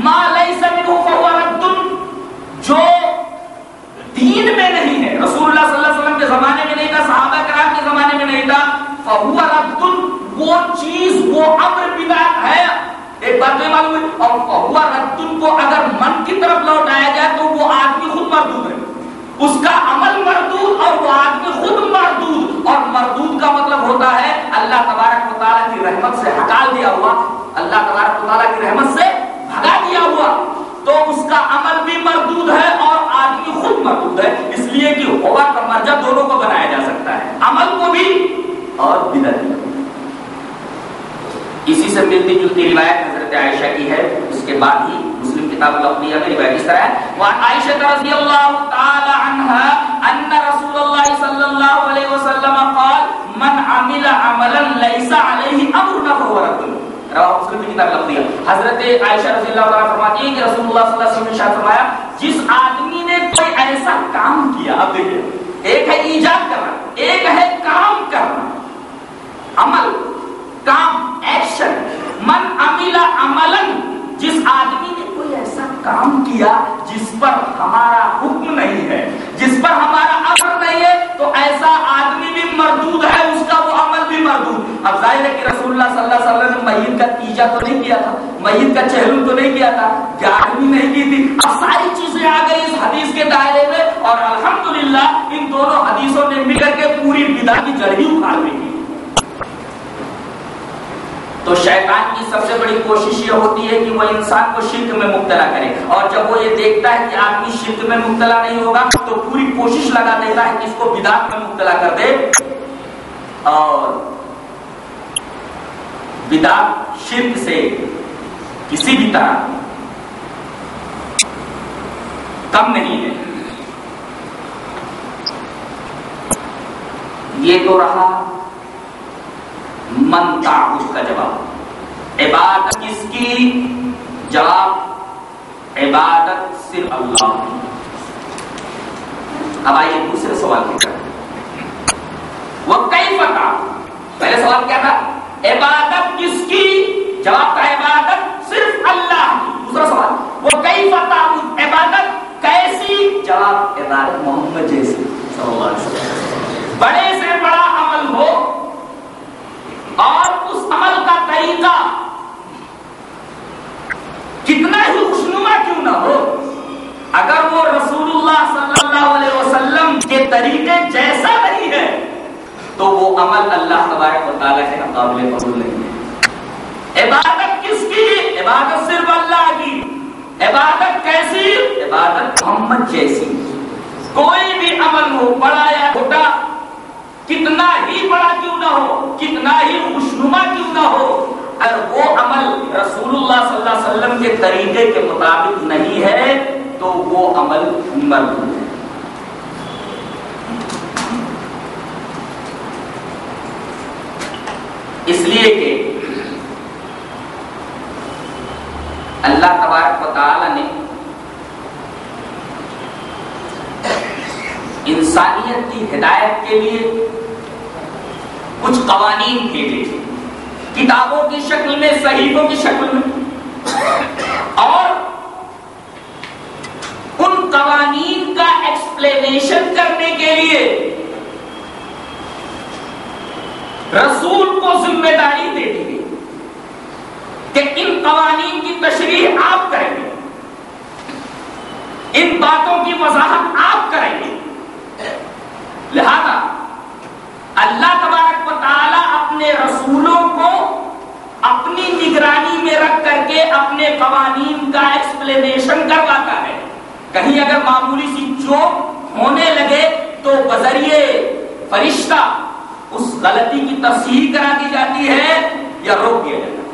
ما لیس منہ فہو رد، جو دین میں نہیں ہے۔ رسول اللہ صلی اللہ علیہ وسلم کے زمانے میں نہیں تھا، صحابہ کرام کے زمانے میں نہیں تھا۔ فہو رد، وہ چیز، وہ امر بدعت ہے۔ ایک بات نہیں معلوم ہے، اور فہو رد، کو اگر من کی طرف لوٹایا جائے تو وہ آدمی خود مردود ہے۔ اس کا عمل مردود اور وہ آدمی خود مردود. اور مردود کا مطلب ہوتا ہے اللہ تبارک و تعالیٰ کی رحمت سے ہٹال دیا ہوا. اللہ تبارک و تعالیٰ کی رحمت سے بھگا دیا ہوا. تو اس کا عمل بھی مردود ہے اور آدمی خود مردود ہے. اس لیے کہ ہوا کا مرجع دونوں کو بنایا جا سکتا ہے. عمل کو بھی اور بدت اسی سے ملتی جلتی روایت حضرت عائشہ کی ہے، اس کے بعد ہی مسلم کتاب الاقدیہ میں روایت اس طرح ہے۔ وعن عائشہ رضی اللہ تعالی عنہ ان رسول اللہ صلی اللہ علیہ وسلم قال، من عمل عملا ليس عليه امرنا فهو رد. رواہ مسلم کی کتاب الاقدیہ حضرت عائشہ رضی اللہ تعالی فرماتی ہے کہ رسول اللہ صلی اللہ علیہ وسلم نے ارشاد فرمایا، جس آدمی نے کوئی ایسا کام کیا، اب دیکھیں، ایک ہے ایجاد کرنا، ایک ہے کام کرنا عمل کام ایکشن من عمل عملا جس آدمی نے کوئی ایسا کام کیا جس پر ہمارا حکم نہیں ہے جس پر ہمارا امر نہیں ہے تو ایسا آدمی بھی مردود ہے اس کا وہ عمل بھی مردود اب ظاہر ہے کہ رسول اللہ صلی اللہ علیہ وسلم نے میت کا تیجا تو نہیں کیا تھا میت کا چہلم تو نہیں کیا تھا گیارہویں نہیں کی تھی۔ اب ساری چیزیں آ گئی اس حدیث کے دائرے میں اور الحمدللہ ان دونوں حدیثوں نے مل کر کے پوری بدا کی جڑ ہی اکھاڑ لی تو شیطان کی سب سے بڑی کوشش یہ ہوتی ہے کہ وہ انسان کو شرک میں مبتلا کرے۔ اور جب وہ یہ دیکھتا ہے کہ آدمی شرک میں مبتلا نہیں ہوگا، تو پوری کوشش لگا دیتا ہے کہ اس کو بدعت میں مبتلا کر دے۔ اور بدعت شرک سے کسی بھی طرح۔ کم نہیں ہے۔ یہ تو رہا من تعبد کا جواب۔ عبادت کس کی؟ جواب عبادت صرف اللہ اب آئیے دوسرے سوال کی طرف۔ وہ کئی پتا پہلے سوال کیا تھا؟ عبادت کس کی؟ جواب تھا عبادت صرف اللہ۔ دوسرا سوال، وہ کئی پتا عبادت کیسی؟ جواب، عبادت محمد جیسی۔ صلی اللہ علیہ وسلم۔ بڑے سے بڑا عمل ہو اور اس عمل کا طریقہ کتنا ہی خوشنما کیوں نہ ہو، اگر وہ رسول اللہ صلی اللہ علیہ وسلم کے طریقے جیسا نہیں ہے، تو وہ عمل اللہ تبارک و تعالیٰ کے قابل قبول نہیں ہے۔ عبادت کس کی؟ عبادت صرف اللہ کی۔ عبادت کیسی؟ عبادت محمد جیسی۔ کوئی بھی عمل ہو، بڑا یا چھوٹا، کتنا ہی بڑا کیوں نہ ہو، کتنا ہی خوشنما کیوں نہ ہو، اگر وہ عمل رسول اللہ صلی اللہ علیہ وسلم کے طریقے کے مطابق نہیں ہے، تو وہ عمل مردود ہے۔ اس لیے کہ اللہ تبارک و تعالی نے انسانیت کی ہدایت کے لیے کچھ قوانین بھیجے، کتابوں کی شکل میں صحیحوں کی شکل میں، اور ان قوانین کا ایکسپلینیشن کرنے کے لیے رسول کو ذمہ داری دے دی گئی۔ کہ ان قوانین کی تشریح آپ کریں گے۔ ان باتوں کی وضاحت آپ کریں گے۔ لہذا اللہ تبارک و تعالی اپنے رسولوں کو اپنی نگرانی میں رکھ کر کے اپنے قوانین کا ایکسپلینیشن کرواتا ہے۔ کہیں اگر معمولی سی چوک ہونے لگے تو بذریعے فرشتہ اس غلطی کی تصحیح کرا دی جاتی ہے یا روک دیا جاتا ہے۔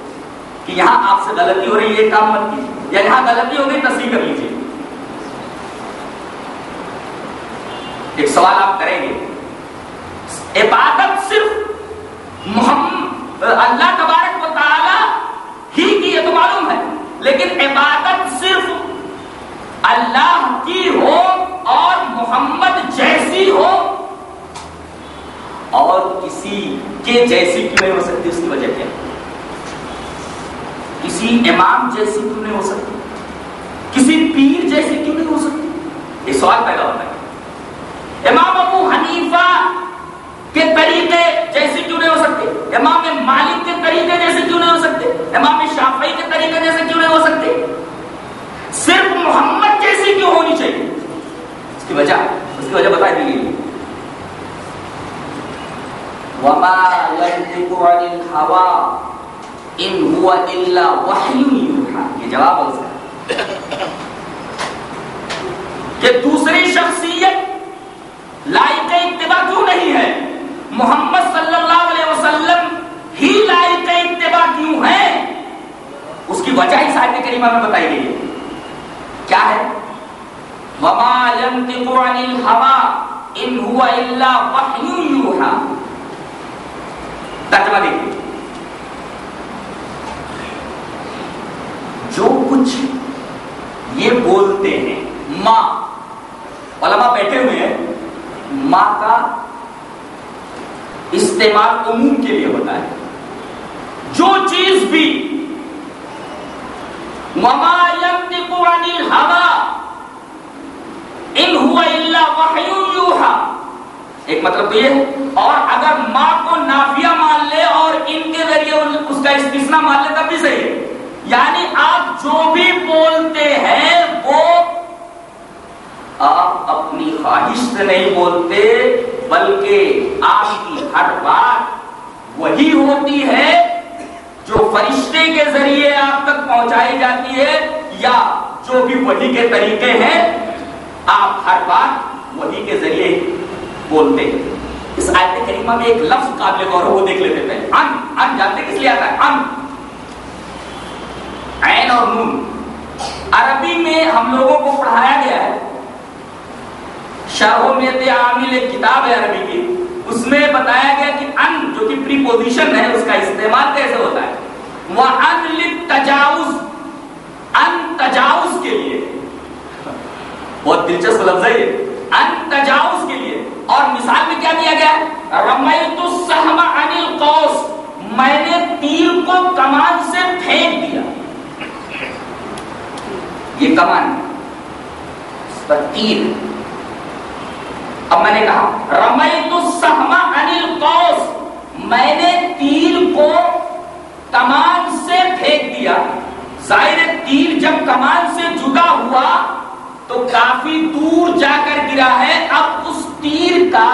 کہ یہاں آپ سے غلطی ہو رہی ہے، یہ کام مت کیجیے یا یعنی یہاں غلطی ہو گئی، تصحیح کر لیجیے ایک سوال آپ کریں گے۔ عبادت صرف محمد، اللہ تبارک و تعالی ہی کی یہ تو معلوم ہے، لیکن عبادت صرف اللہ کی ہو اور محمد جیسی ہو اور کسی کے جیسی کیوں نہیں ہو سکتی اس کی وجہ کیا کسی امام جیسی کیوں نہیں ہو سکتی؟ کسی پیر جیسی کیوں نہیں ہو سکتی؟ یہ سوال پیدا ہوتا ہے۔ امام ابو حنیفہ کے طریقے جیسے کیوں نہیں ہو سکتے؟ امام مالک کے طریقے جیسے کیوں نہیں ہو سکتے؟ امام شافعی کے طریقے جیسے کیوں نہیں ہو سکتے؟ صرف محمد جیسی کیوں ہونی چاہیے؟ اس کی وجہ اس کی وجہ بتا دیجیے وما ينطق عن الهوى ان هو الا وحي يوحى. یہ جواب ہے اس کا کہ دوسری شخصیت لائق اتباع کیوں نہیں ہے؟ محمد صلی اللہ علیہ وسلم ہی لائق اتباع کیوں ہے؟ اس کی وجہ ہی صاحب کریمہ میں بتائی گئی ہے۔ کیا ہے؟ وما ينطق عن الهوى ان هو الا وحي يوحى۔ ترجمہ دیکھیے۔ جو کچھ یہ بولتے ہیں، ماں۔ علماء بیٹھے ہوئے ہیں، ماں کا استعمال عموم کے لیے ہوتا ہے۔ جو چیز بھی، وما ينطق ان هو الا وحي يوحى۔ ایک مطلب تو یہ اور اگر ماں کو نافیہ مان لے اور ان کے ذریعے اس کا استثنا مان لے، تب بھی صحیح ہے۔ یعنی آپ جو بھی بولتے ہیں وہ آپ اپنی خواہش سے نہیں بولتے، بلکہ آپ کی ہر بات وہی ہوتی ہے جو فرشتے کے ذریعے آپ تک پہنچائی جاتی ہے یا جو بھی وہی کے طریقے ہیں، آپ ہر بات وہی کے ذریعے بولتے ہیں۔ اس آیت کریمہ میں ایک لفظ قابل غور وہ دیکھ لیتے پہلے ان ان جانتے کس لیے آتا ہے؟ ان۔ عین اور نون عربی میں ہم لوگوں کو پڑھایا گیا ہے۔ شرح میت عامل ایک کتاب ہے عربی کی۔ اس میں بتایا گیا کہ ان جو کہ پری پوزیشن ہے، اس کا استعمال کیسے ہوتا ہے؟ وہ ان تجاوز ان تجاوز کے لیے۔ بہت دلچسپ لفظ ہے یہ۔ ان تجاوز کے لیے۔ اور مثال میں کیا دیا گیا رمیت السحم عن القوس۔ میں نے تیر کو کمان سے پھینک دیا۔ یہ کمان تیر اب میں نے کہا رمیت السحم عن القوس میں نے تیر کو کمان سے پھینک دیا ظاہر تیر جب کمان سے جدا ہوا تو کافی دور جا کر گرا ہے. اب اس تیر کا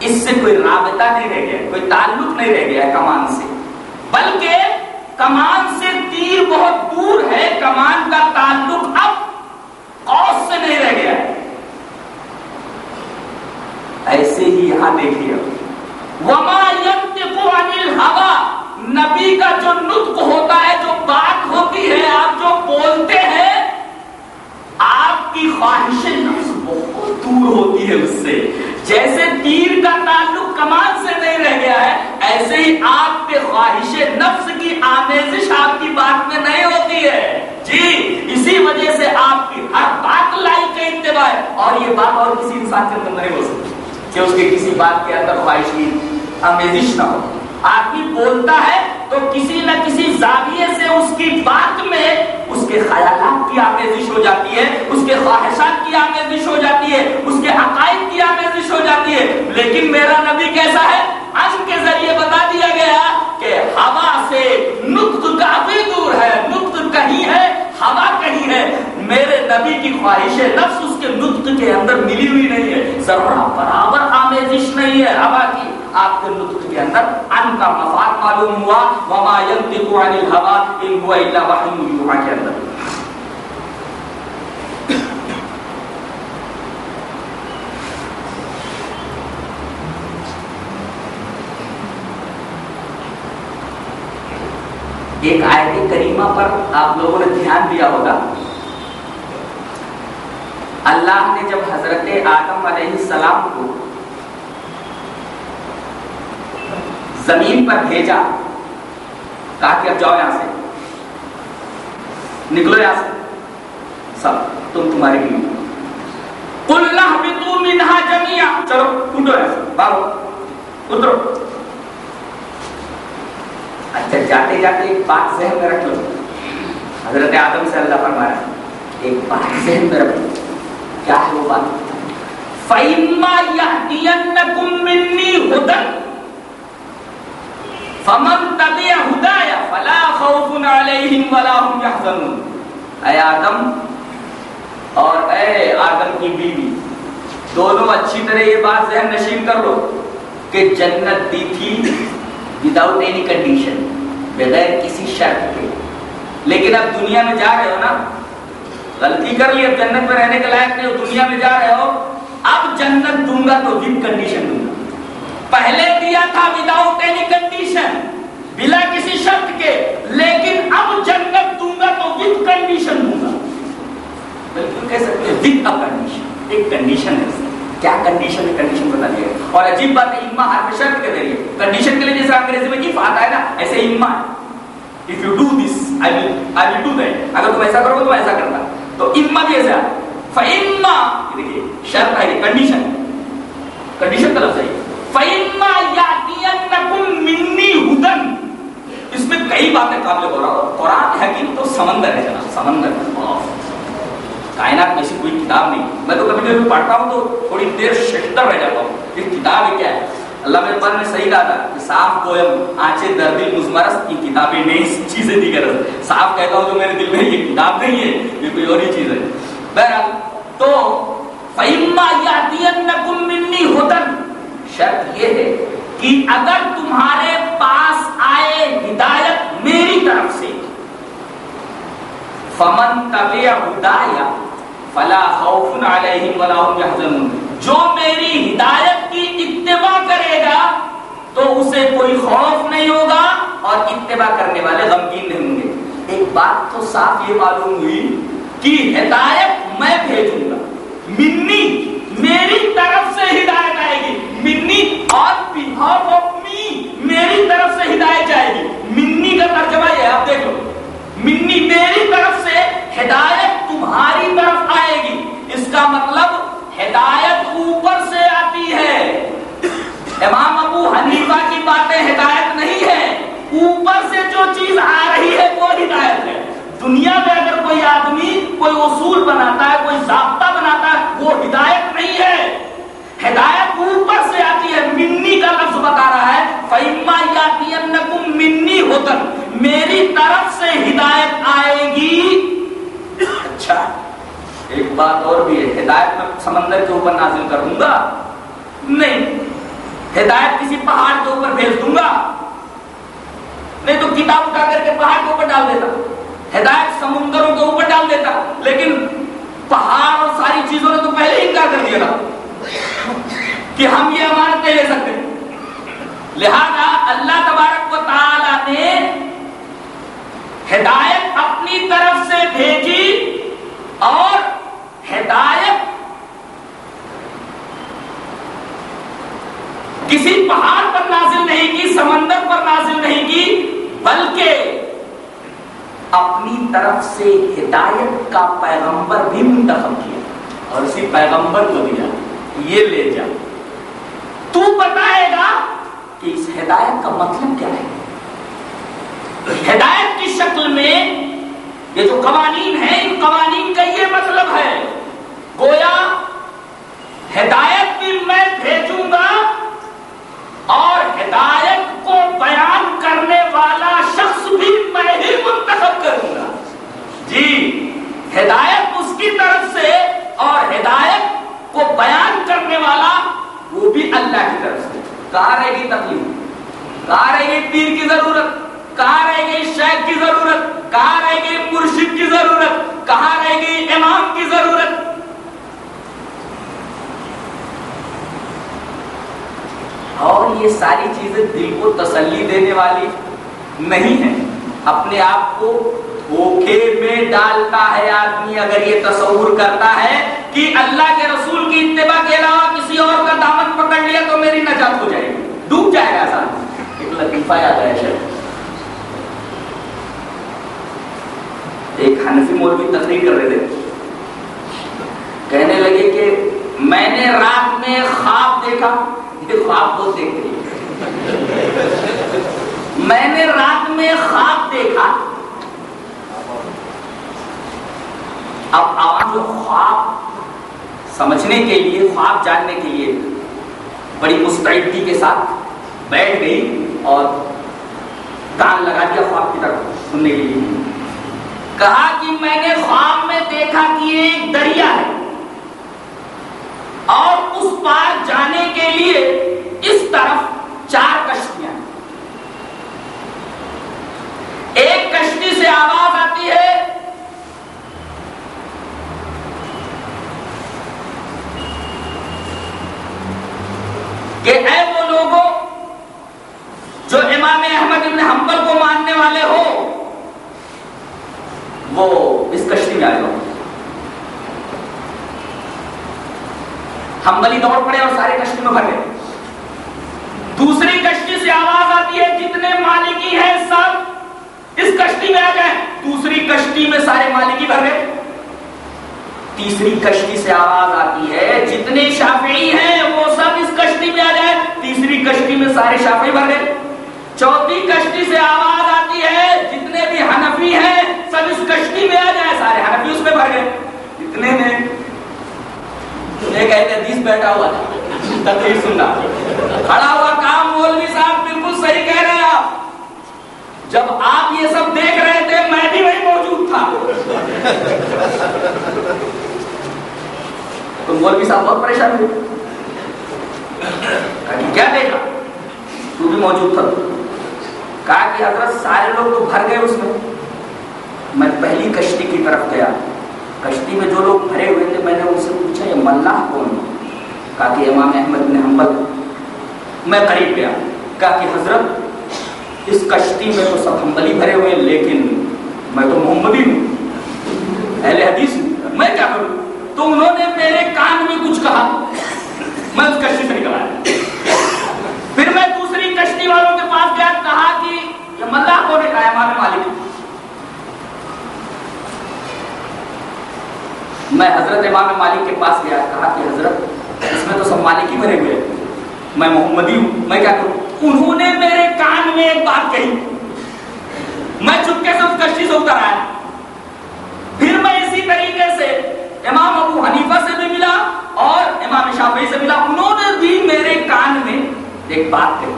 اس سے کوئی رابطہ نہیں رہ گیا. کوئی تعلق نہیں رہ گیا کمان سے. بلکہ کمان سے تیر بہت دور ہے کمان کا تعلق اب قوس سے نہیں رہ گیا ایسے ہی یہاں دیکھیے۔ وما ينطق عن الهوى۔ نبی کا جو نطق ہوتا ہے، جو بات ہوتی ہے، آپ جو بولتے ہیں آپ کی خواہش نفس بہت دور ہوتی ہے اس سے۔ جیسے تیر کا تعلق کمان سے نہیں رہ گیا ہے، ایسے ہی آپ کے خواہش نفس کی آمیزش آپ کی بات میں نہیں ہوتی ہے۔ جی اسی وجہ سے آپ کی ہر بات لائی کا اتباع ہے۔ اور یہ بات اور کسی انسان کے اندر نہیں ہو سکتی کہ اس کے کسی بات کے اندر خواہش کی آمیزش نہ ہو۔ آدمی بولتا ہے تو کسی نہ کسی زاویے سے اس کی بات میں اس کے خیالات کی آمیزش ہو جاتی ہے، اس کے خواہشات کی آمیزش ہو جاتی ہے، اس کے عقائد کی آمیزش ہو جاتی ہے۔ لیکن میرا نبی کیسا ہے؟ ان کے ذریعے بتا دیا گیا کہ ہوا سے نقط کافی دور ہے نقط کہیں ہے، ہوا کہیں ہے۔ میرے نبی کی خواہش نفس اس کے نطق کے اندر ملی ہوئی نہیں ہے۔ ذرا برابر آمیزش نہیں ہے ہوا کی۔ آپ کے نطق کے اندر ان کا مفاد معلوم ہوا وما ينطق عن الهوى ان هو الا وحي يوحى کے اندر. ایک آیت کریمہ پر آپ لوگوں نے دھیان دیا ہوگا. اللہ نے جب حضرت آدم علیہ السلام کو زمین پر بھیجا۔ کہا کہ اب جاؤ یہاں سے۔ نکلو یہاں سے۔ سب، تم تمہارے لیے۔ اللہ بھی تم منہا جمیا چلو، اٹھو یہاں سے۔ باہر اترو۔ اچھا جاتے جاتے ایک بات ذہن میں رکھ لو۔ حضرت آدم سے اللہ فرمایا ایک بات ذہن میں رکھ لو۔ کیا ہے وہ بات؟ فَإِمَّا يَهْدِيَنَّكُم مِّنِّي هُدًى۔ فمن تبع ہدایا فلا خوف علیہم ولا هم يحزنون اے آدم اور اے آدم کی بیوی، دونوں اچھی طرح یہ بات ذہن نشین کر لو کہ جنت دی تھی وداؤٹ اینی کنڈیشن بغیر کسی شرط کے۔ لیکن اب دنیا میں جا رہے ہو نا، غلطی کر لی، اب جنت میں رہنے کے لائق نہیں ہو، دنیا میں جا رہے ہو، اب جنت دوں گا تو ود کنڈیشن دوں گا۔ پہلے دیا تھا وداؤٹ اینی کنڈیشن بلا کسی شرط کے، لیکن اب جنت دوں گا تو ود کنڈیشن دوں گا. بالکل کہہ سکتے ہیں کنڈیشن ایک کنڈیشن ہے۔ کیا کنڈیشن ہے؟ کنڈیشن بتا دیا۔ اور عجیب بات ہے، اما شرط کے ذریعے۔ کنڈیشن کے لیے جیسے انگریزی میں آتا ہے نا، ایسے اما اگر تم ایسا کرو گے تو ایسا کرنا تو اما بھی ایسا دیکھیے، شرط ہے کنڈیشن کنڈیشن کا لفظ ہے اس میں کئی باتیں قابل ہو قرآن قرآن حکیم تو سمندر ہے جناب، سمندر۔ کائنات میں سے کوئی کتاب نہیں۔ میں تو کبھی کبھی پڑھتا ہوں تو تھوڑی دیر شکتر رہ جاتا ہوں۔ یہ کتاب کیا ہے؟ اللہ میرے پر میں صحیح کہا تھا کہ صاف کوئم آنچے دردی، مزمرس کی کتابیں نہیں چیزیں دی کر صاف کہتا ہوں جو میرے دل میں یہ کتاب نہیں ہے، یہ کوئی اور ہی چیز ہے۔ بہرحال، تو فہما یاتین منی ہوتن شرط یہ ہے کہ اگر تمہارے پاس آئے ہدایت میری طرف سے، فمن تبع ہدایا فلا خوف علیہم ولا هم يحزنون جو میری ہدایت کی اتباع کرے گا تو اسے کوئی خوف نہیں ہوگا اور اتباع کرنے والے غمگین نہیں ہوں گے۔ ایک بات تو صاف یہ معلوم ہوئی کہ ہدایت میں بھیجوں گا، منی میری طرف سے ہدایت آئے گی۔ منی اور بہاف آف می، میری طرف سے ہدایت جائے گی۔ منی کا ترجمہ یہ آپ دیکھ لو منی میری طرف سے ہدایت تمہاری طرف آئے گی۔ اس کا مطلب ہدایت اوپر سے آتی ہے۔ امام ابو حنیفہ کی باتیں ہدایت نہیں ہے۔ اوپر سے جو چیز آ رہی ہے، وہ ہدایت ہے۔ دنیا میں اگر کوئی آدمی کوئی اصول بناتا ہے، کوئی ضابطہ بناتا ہے، وہ ہدایت نہیں ہے۔ ہدایت اوپر سے آتی ہے، منی کا لفظ بتا رہا ہے۔ فیما یاتینکم منی ہوتن میری طرف سے ہدایت آئے گی۔ اچھا۔ ایک بات اور بھی ہے، ہدایت میں سمندر کے اوپر نازل کروں گا؟ نہیں۔ ہدایت کسی پہاڑ کے اوپر بھیج دوں گا؟ نہیں تو کتاب اٹھا کر کے پہاڑ کے اوپر ڈال دیتا۔ ہدایت سمندروں کے اوپر ڈال دیتا، لیکن پہاڑ اور ساری چیزوں نے تو پہلے ہی انکار کر دیا تھا کہ ہم یہ امانت نہیں لے سکتے۔ لہذا اللہ تبارک و تعالی نے ہدایت اپنی طرف سے بھیجی اور ہدایت کسی پہاڑ پر نازل نہیں کی، سمندر پر نازل نہیں کی، بلکہ اپنی طرف سے ہدایت کا پیغمبر بھی منتخب کیا۔ اور اسی پیغمبر کو دیا، یہ لے جا۔ تو بتائے گا کہ اس ہدایت کا مطلب کیا ہے؟ ہدایت کی شکل میں یہ جو قوانین ہیں، ان قوانین کا یہ مطلب ہے، گویا ہدایت بھی میں بھیجوں گا اور ہدایت کو بیان کرنے والا شخص بھی میں ہی منتخب کروں گا۔ جی ہدایت اس کی طرف سے اور ہدایت کو بیان کرنے والا وہ بھی اللہ کی طرف سے۔ کہاں رہے گی تکلیف؟ کہاں رہے گی پیر کی ضرورت؟ کہاں رہے گی شیخ کی ضرورت؟ کہاں رہے گی مرشد کی ضرورت؟ کہاں رہے گی امام کی ضرورت؟ اور یہ ساری چیزیں دل کو تسلی دینے والی نہیں ہے اپنے آپ کو دھوکے میں ڈالتا ہے آدمی، اگر یہ تصور کرتا ہے کہ اللہ کے رسول کی اتباع کے علاوہ کسی اور کا دامن پکڑ لیا تو میری نجات ہو جائے گی۔ ڈوب جائے گا ساتھ ایک لطیفہ یاد ہے شاید ایک حنفی مولوی تقریر کر رہے تھے۔ کہنے لگے کہ میں نے رات میں خواب دیکھا۔ یہ خواب بہت دیکھتے میں نے رات میں خواب دیکھا۔ اب عوام جو خواب سمجھنے کے لیے، خواب جاننے کے لیے بڑی مستعدی کے ساتھ بیٹھ گئی اور کان لگا دیا خواب کی طرف سننے کے لیے۔ کہا کہ میں نے خواب میں دیکھا کہ ایک دریا ہے۔ اور اس پار جانے کے لیے اس طرف چار کشتیاں ایک کشتی سے آواز آتی ہے۔ کہ اے وہ لوگوں جو امام احمد ابن حنبل کو ماننے والے ہو، وہ اس کشتی میں آ جاؤ ہم دوڑ پڑے اور سارے کشتی میں بھر گئے۔ دوسری کشتی سے آواز آتی ہے، جتنے مالکی ہیں سب اس کشتی میں آ جائیں دوسری کشتی میں سارے مالکی بھر گئے۔ تیسری کشتی سے آواز آتی ہے، جتنے شافعی ہیں وہ سب اس کشتی میں آ جائیں تیسری کشتی میں سارے شافعی بھر گئے۔ چوتھی کشتی سے آواز آتی ہے، جتنے بھی حنفی ہیں سب اس کشتی میں آ جائیں سارے حنفی اس میں بھر گئے۔ اتنے میں کہتے حدیث بیٹھا ہوا تھا. تقریر سننا کھڑا ہوا کام مولوی صاحب بالکل صحیح کہہ رہے ہیں آپ۔ جب آپ یہ سب دیکھ رہے تھے، میں بھی وہی موجود تھا۔ تو مولوی صاحب بہت پریشان ہوئے۔ جی، کیا دیکھا؟ تو بھی موجود تھا۔ کہا کہ حضرت سارے لوگ تو بھر گئے اس میں۔ میں پہلی کشتی کی طرف گیا۔ کشتی میں جو لوگ بھرے ہوئے تھے، میں نے ان سے پوچھا، یہ ملاح کون کہا کہ امام احمد نے حنبل۔ میں قریب گیا۔ کہا کہ حضرت، اس کشتی میں تو سب حنبلی بھرے ہوئے لیکن میں تو محمدی ہوں۔ اہل حدیث ہوں میں کیا کروں؟ تو انہوں نے میرے کان میں کچھ کہا۔ میں اس کشتی سے نکل آیا پھر میں دوسری کشتی والوں کے پاس گیا، کہا کہ یہ ملاح کون ہے؟ کہا، امام مالک۔ میں حضرت امام مالک کے پاس گیا، کہا کہ حضرت، اس میں تو سب مالک ہی بھرے ہوئے میں محمدی ہوں، میں کیا کروں؟ انہوں نے میرے کان میں ایک بات کہی۔ میں چپکے سے اس کشتی سے اتر آیا۔ پھر میں اسی طریقے سے امام ابو حنیفہ سے بھی ملا اور امام شافعی سے ملا۔ انہوں نے بھی میرے کان میں ایک بات کہی۔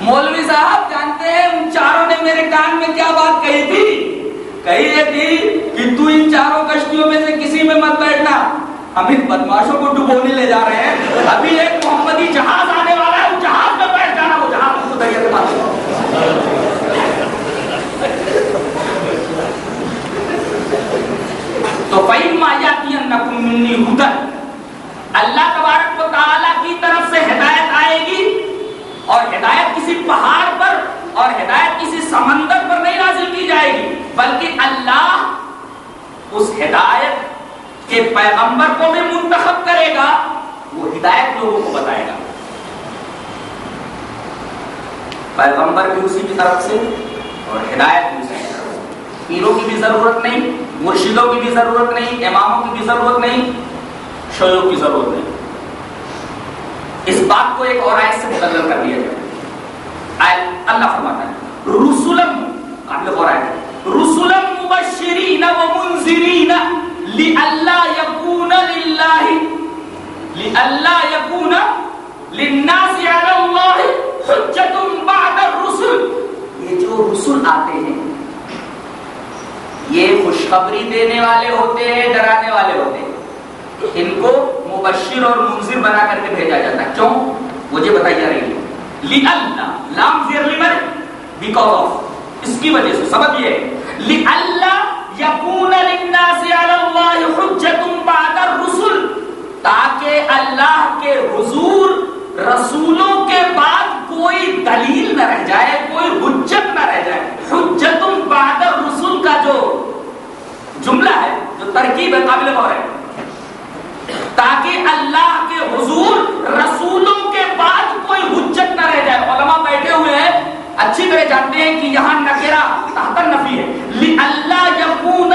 مولوی صاحب، جانتے ہیں، ان چاروں نے میرے کان میں کیا بات کہی تھی؟ کہی یہ تھی کہ تو ان چاروں کشتیوں میں سے کسی میں مت بیٹھنا ہم ان بدماشوں کو ڈبونے لے جا رہے ہیں ابھی ایک محمدی جہاز آنے والا ہے وہ جہاز میں بیٹھ جانا وہ جہاز کو دریا کے پاس تو فہم مایاتی منی ہدن اللہ تبارک و تعالی کی طرف سے ہدایت آئے گی اور ہدایت کسی پہاڑ پر اور ہدایت کسی سمندر پر نہیں نازل کی جائے گی، بلکہ اللہ اس ہدایت کے پیغمبر کو بھی منتخب کرے گا، وہ ہدایت لوگوں کو بتائے گا۔ پیغمبر بھی اسی کی طرف سے اور ہدایت بھی اسی کی طرف سے۔ پیروں کی بھی ضرورت نہیں، مرشدوں کی بھی ضرورت نہیں، اماموں کی بھی ضرورت نہیں شویوں کی ضرورت نہیں۔ اس بات کو ایک اور آیت سے مقرر کر دیا جائے۔ اللہ فرماتا ہے، رسولم قابل غور آیت، رسولم مبشرین و منذرین، لئلا یکون للہ، لئلا یکون للناس علی اللہ حجت بعد الرسل. یہ جو رسول آتے ہیں، یہ خوشخبری دینے والے ہوتے ہیں، ڈرانے والے ہوتے ہیں۔ ان کو مبشر اور منذر بنا کر کے بھیجا جاتا ہے۔ کیوں؟ مجھے بتائی جا رہی ہے۔ لِأَلَّا لام زیر لیمر بیکاز آف اس کی وجہ سے، سبب یہ ہے۔ لِأَلَّا يَكُونَ لِلنَّاسِ عَلَى اللَّهِ حُجَّةٌ بَعْدَ الرُّسُلِ۔ تاکہ اللہ کے حضور، رسولوں کے بعد کوئی دلیل نہ رہ جائے، کوئی حجت نہ رہ جائے۔ حجت بعد الرسول کا جو جملہ ہے، جو ترکیب ہے، قابل غور ہے۔ تاکہ اللہ کے حضور رسولوں کے بعد کوئی حجت نہ رہ جائے۔ علماء بیٹھے ہوئے ہیں۔ اچھی طرح جانتے ہیں کہ یہاں نکرا تحت نفی ہے۔ لِأَلَّا يَكُونَ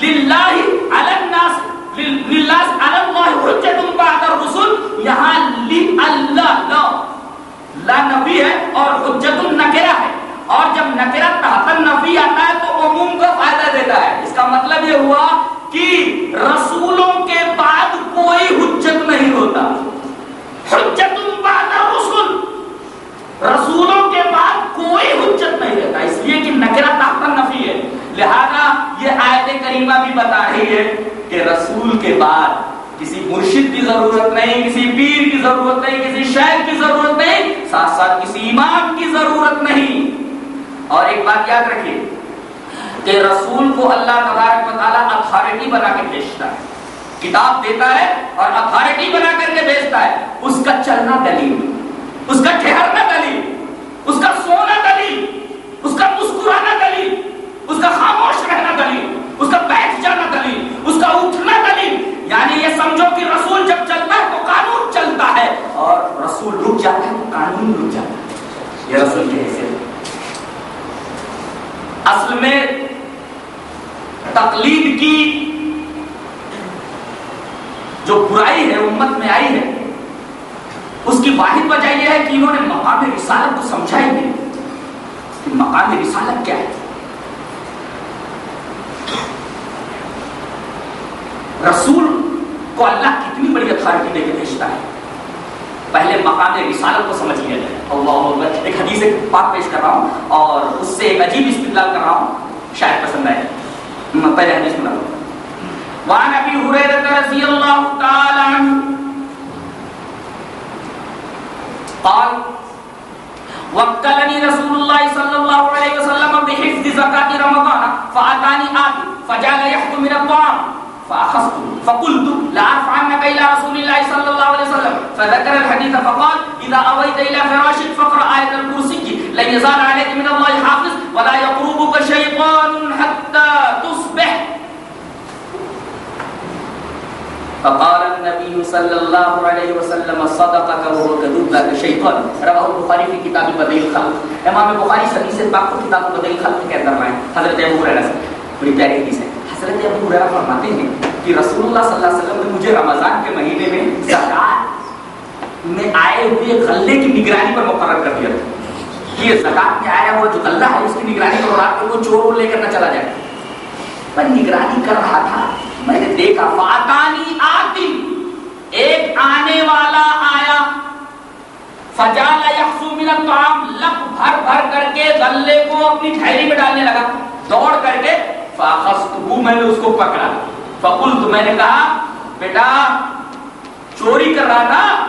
لِلَّهِ عَلَى النَّاسِ لِلَّهِ عَلَى اللَّهِ حُجَّةٌ بَعْدَ الرُّسُلِ۔ یہاں لِأَلَّا لا لا نبی ہے اور حجت النکرہ ہے۔ اور جب نکرہ تحت نفی آتا ہے تو عموم کا فائدہ دیتا ہے۔ اس کا مطلب یہ ہوا کہ رسولوں کے بعد کوئی حجت نہیں ہوتا۔ حجت بعد رسول رسولوں کے بعد کوئی حجت نہیں رہتا۔ اس لیے کہ نکرا تحت نفی ہے۔ لہذا یہ آیت کریمہ بھی بتا رہی ہے کہ رسول کے بعد کسی مرشد کی ضرورت نہیں، کسی پیر کی ضرورت نہیں، کسی شہر کی ضرورت نہیں، ساتھ ساتھ کسی امام کی ضرورت نہیں۔ اور ایک بات یاد رکھیے کہ رسول کو اللہ تبارک و تعالیٰ اتھارٹی بنا کے بھیجتا ہے۔ کتاب دیتا ہے اور اتھارٹی بنا کر کے بھیجتا ہے۔ اس کا چلنا دلیل۔ اس کا ٹھہرنا دلیل۔ اس کا سونا دلیل۔ اس کا مسکرانا دلیل۔ اس کا خاموش رہنا دلیل۔ اس کا بیٹھ جانا دلیل۔ اس کا اٹھنا دلیل۔ یعنی یہ سمجھو کہ رسول جب چلتا ہے تو قانون چلتا ہے اور رسول رک جاتا ہے تو قانون رک جاتا ہے۔ یہ رسول کی حیثیت اصل میں تقلید کی جو برائی ہے، امت میں آئی ہے، اس کی واحد وجہ یہ ہے کہ انہوں نے مقام رسالت کو سمجھا ہی نہیں۔ کہ مقام رسالت کیا ہے؟ رسول کو اللہ کتنی بڑی اتھارٹی دے کے بھیجتا ہے؟ پہلے مقام رسالت کو سمجھ لیا جائے۔ اللہ اکبر۔ ایک حدیث پاک پیش کر رہا ہوں اور اس سے ایک عجیب استدلال کر رہا ہوں۔ شاید پسند آئے۔ میں پہلے حدیث سنا رہا وعن ابي هريره رضي الله تعالى عنه قال وكلني رسول الله صلى الله عليه وسلم بحفظ زكاة رمضان، فأتاني آتي فجعل يحكم من الطعام۔ فأخذت فقلت لا أرفعنك إلى رسول الله صلى الله عليه وسلم. فذكر الحديث فقال، إذا أويت إلى فراشك فقرأ آية الكرسي. لن يزال عليك من الله حافظ، ولا يقربك شيطان حتى تصبح. فقال النبي صلى الله عليه وسلم، صدقك وهو كذوب ذاك شيطان رواه البخاري في كتاب بديل الخلق. امام بخاری حدیث پاک کو کتاب بدیل الخلق کے اندر لائے حضرت ابو ہریرہ سے بڑی پیاری حدیث ہے۔ حضرت ابو ہریرہ فرماتے ہیں کہ رسول اللہ صلی اللہ علیہ وسلم نے مجھے رمضان کے مہینے میں زکات میں آئے ہوئے غلے کی نگرانی پر مقرر کر دیا تھا۔ کہ یہ زکات میں آیا ہوا جو غلہ ہے، اس کی نگرانی پر رات کو وہ چور لے کر نہ چلا جائے۔ میں نگرانی کر رہا تھا۔ میں نے دیکھا فاتانی آتی ایک آنے والا آیا۔ فجال یحسو من الطعام۔ لپ بھر بھر کر کے غلے کو اپنی تھیلی میں ڈالنے لگا۔ دوڑ کر کے فاخذتہ میں نے اس کو پکڑا۔ فقلت، میں نے کہا، بیٹا، چوری کر رہا تھا۔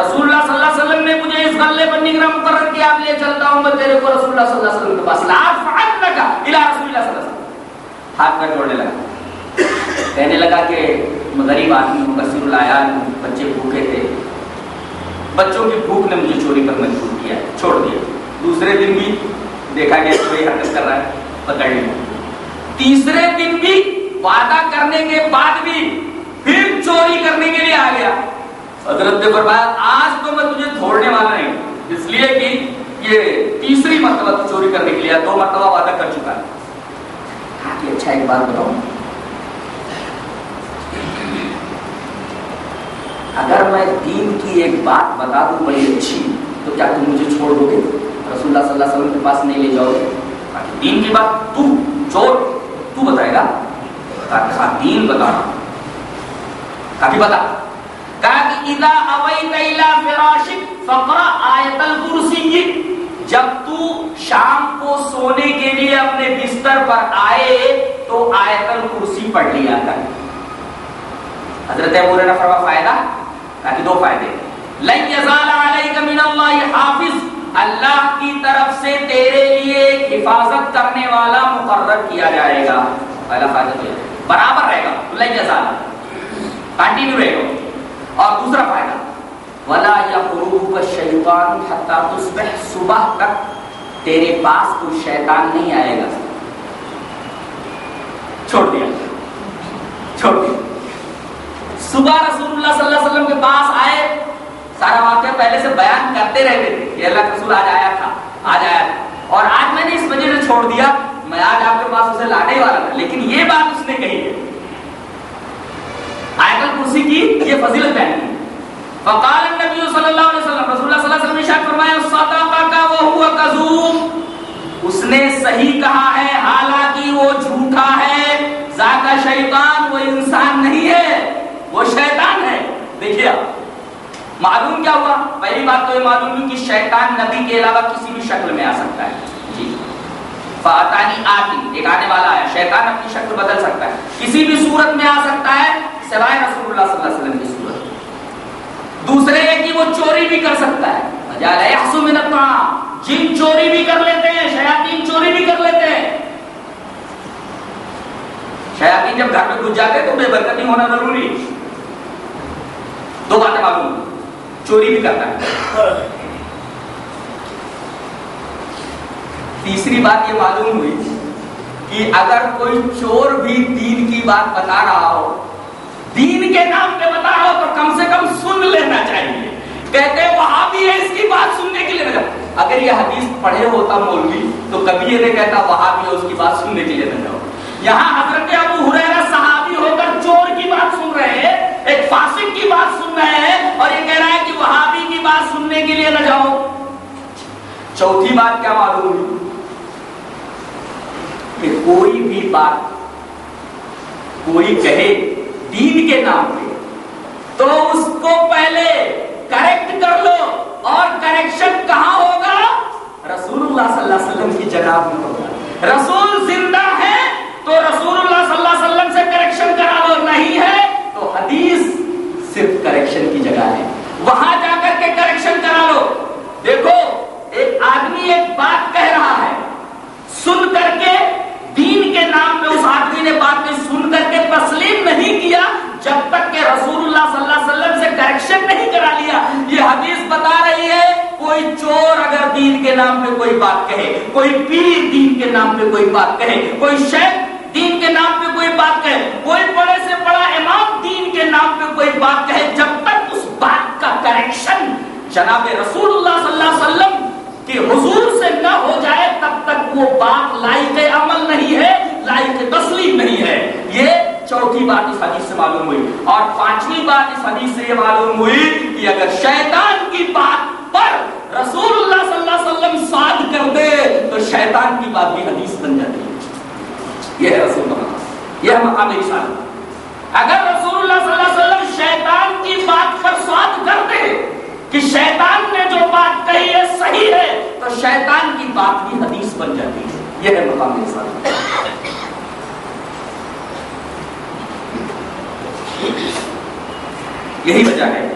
رسول اللہ صلی اللہ علیہ وسلم نے مجھے اس غلے پر نگراں مقرر کیا، اب لے چلتا ہوں میں تیرے کو۔ رسول اللہ صلی اللہ علیہ وسلم کے پاس۔ لا فعل فعلنک الى رسول اللہ صلی اللہ علیہ وسلم۔ ہاتھ میں جوڑنے لگا۔ کہنے لگا کہ میں غریب آدمی ہوں کثیر العیال ہوں، بچے بھوکے تھے۔ بچوں کی بھوک نے مجھے چوری پر مجبور کیا، چھوڑ دیا۔ دوسرے دن بھی دیکھا گیا چوری حرکت کر رہا ہے، پکڑ لیا۔ تیسرے دن بھی وعدہ کرنے کے بعد بھی پھر چوری کرنے کے لیے آ گیا۔ حضرت نے فرمایا، آج تو میں تجھے چھوڑنے والا نہیں، اس لیے کہ یہ تیسری مرتبہ تو چوری کرنے کے لیے دو مرتبہ وعدہ کر چکا ہے۔ اچھا ایک بات بتاؤں۔ اگر میں دین کی ایک بات بتا دوں بڑی اچھی، تو کیا تم مجھے چھوڑ دو گے؟ رسول اللہ صلی اللہ علیہ وسلم کے پاس نہیں لے جاؤ گے۔ دین کی بات تو چور تو بتائے گا۔ کہا دین بتا کافی بتا کہا کہ اذا اویت الى فراشک فقرا آیت الکرسی جی۔ جب تو شام کو سونے کے لیے اپنے بستر پر آئے تو آیت الکرسی پڑھ لیا کر۔ حضرت ابو ہریرہ فرما فائدہ؟ تاکہ دو فائدے۔ لن یزال علیک من اللہ حافظ۔ اللہ کی طرف سے تیرے لیے حفاظت کرنے والا مقرر کیا جائے گا۔ پہلا فائدہ برابر رہے گا لن یزال کنٹینیو رہے گا۔ اور دوسرا فائدہ۔ ولا یقربک الشیطان حتى تصبح صبح تک تیرے پاس کوئی شیطان نہیں آئے گا۔ چھوڑ دیا۔ چھوڑ دیا۔ صبح رسول اللہ صلی اللہ علیہ وسلم کے پاس آئے۔ سارا واقعہ پہلے سے بیان کرتے رہتے تھے کہ اللہ کے رسول آج آیا تھا، آج آیا تھا۔ اور آج میں نے اس وجہ سے چھوڑ دیا، میں آج آپ کے پاس اسے لانے والا تھا۔ لیکن یہ بات اس نے کہی ہے۔ آیت الکرسی کی یہ فضیلت بیان کی فقال النبی صلی اللہ علیہ وسلم، رسول اللہ صلی اللہ علیہ وسلم نے ارشاد فرمایا صدقہ وهو کذوب اس نے صحیح کہا ہے، حالانکہ وہ جھوٹا ہے۔ ذاتا شیطان، وہ انسان نہیں ہے، وہ شیطان ہے۔ دیکھیے آپ۔ معلوم کیا ہوا؟ پہلی بات تو یہ معلوم ہوئی کہ شیطان نبی کے علاوہ کسی بھی شکل میں آ سکتا ہے۔ جی۔ فاتانی آتی ایک آنے والا ہے شیطان اپنی شکل بدل سکتا ہے۔ کسی بھی صورت میں آ سکتا ہے، سوائے رسول اللہ صلی اللہ علیہ وسلم کی صورت۔ دوسرے یہ کہ وہ چوری بھی کر سکتا ہے۔ من جن چوری بھی کر لیتے ہیں، شیاطین چوری بھی کر لیتے ہیں۔ شیاطین جب گھر میں گھس جاتے ہیں تو بے برکتی ہونا ضروری۔ دو باتیں معلوم چوری بھی کرتا ہے تیسری بات یہ معلوم ہوئی کہ اگر کوئی چور بھی دین کی بات بتا رہا ہو دین کے نام پہ بتا رہا ہو تو کم سے کم سن لینا چاہیے کہتے ہیں وہاں بھی ہے اس کی بات سننے کے لیے اگر یہ حدیث پڑھے ہوتا مولوی تو کبھی یہ نہیں کہتا وہاں بھی ہے اس کی بات سننے کے لیے نہ جاؤ یہاں حضرت ابو حریرہ صحابی ہو کر چور کی بات سن رہے ہیں ایک فاسق کی بات سن رہے ہیں وہابی کی بات سننے کے لیے نہ جاؤ۔ چوتھی بات کیا معلوم ہوئی؟ کہ کوئی بھی بات کوئی کہے دین کے نام پہ، تو اس کو پہلے کریکٹ کر لو اور کریکشن کہاں ہوگا؟ رسول اللہ صلی اللہ علیہ وسلم کی جگہ میں ہوگا۔ رسول زندہ ہے تو رسول اللہ صلی اللہ علیہ وسلم سے کریکشن کرا لو نہیں ہے تو حدیث صرف کریکشن کی جگہ ہے۔ وہاں جا کر کے کریکشن کرا لو۔ دیکھو، ایک آدمی ایک بات کہہ رہا ہے۔ سن کر کے دین کے نام میں اس آدمی نے بات کو سن کر کے تسلیم نہیں کیا، جب تک کہ رسول اللہ صلی اللہ علیہ وسلم سے کریکشن نہیں کرا لیا۔ یہ حدیث بتا رہی ہے، کوئی چور اگر دین کے نام پہ کوئی بات کہے، کوئی پیر دین کے نام پہ کوئی بات کہے، کوئی شیخ دین کے نام پہ کوئی بات کہے، کوئی بڑے سے بڑا امام دین کے نام پہ کوئی بات کہے، جب تک کا کریکشن جناب رسول اللہ صلی اللہ علیہ وسلم کی حضور سے نہ ہو جائے تب تک وہ بات لائق عمل نہیں ہے، لائق تسلیم نہیں ہے۔ یہ چوتھی بات اس حدیث سے معلوم ہوئی۔ اور پانچویں بات اس حدیث سے یہ معلوم ہوئی کہ اگر شیطان کی بات پر رسول اللہ صلی اللہ علیہ وسلم ساتھ کر دے، تو شیطان کی بات بھی حدیث بن جاتی ہے۔ یہ ہے رسول اللہ۔ یہ ہے مقام رسالت اگر رسول اللہ صلی اللہ علیہ وسلم شیطان کی بات پر ساتھ کر دے کہ شیطان نے جو بات کہی ہے صحیح ہے، تو شیطان کی بات بھی حدیث بن جاتی ہے۔ یہ ہے مقام رسالت یہی وجہ ہے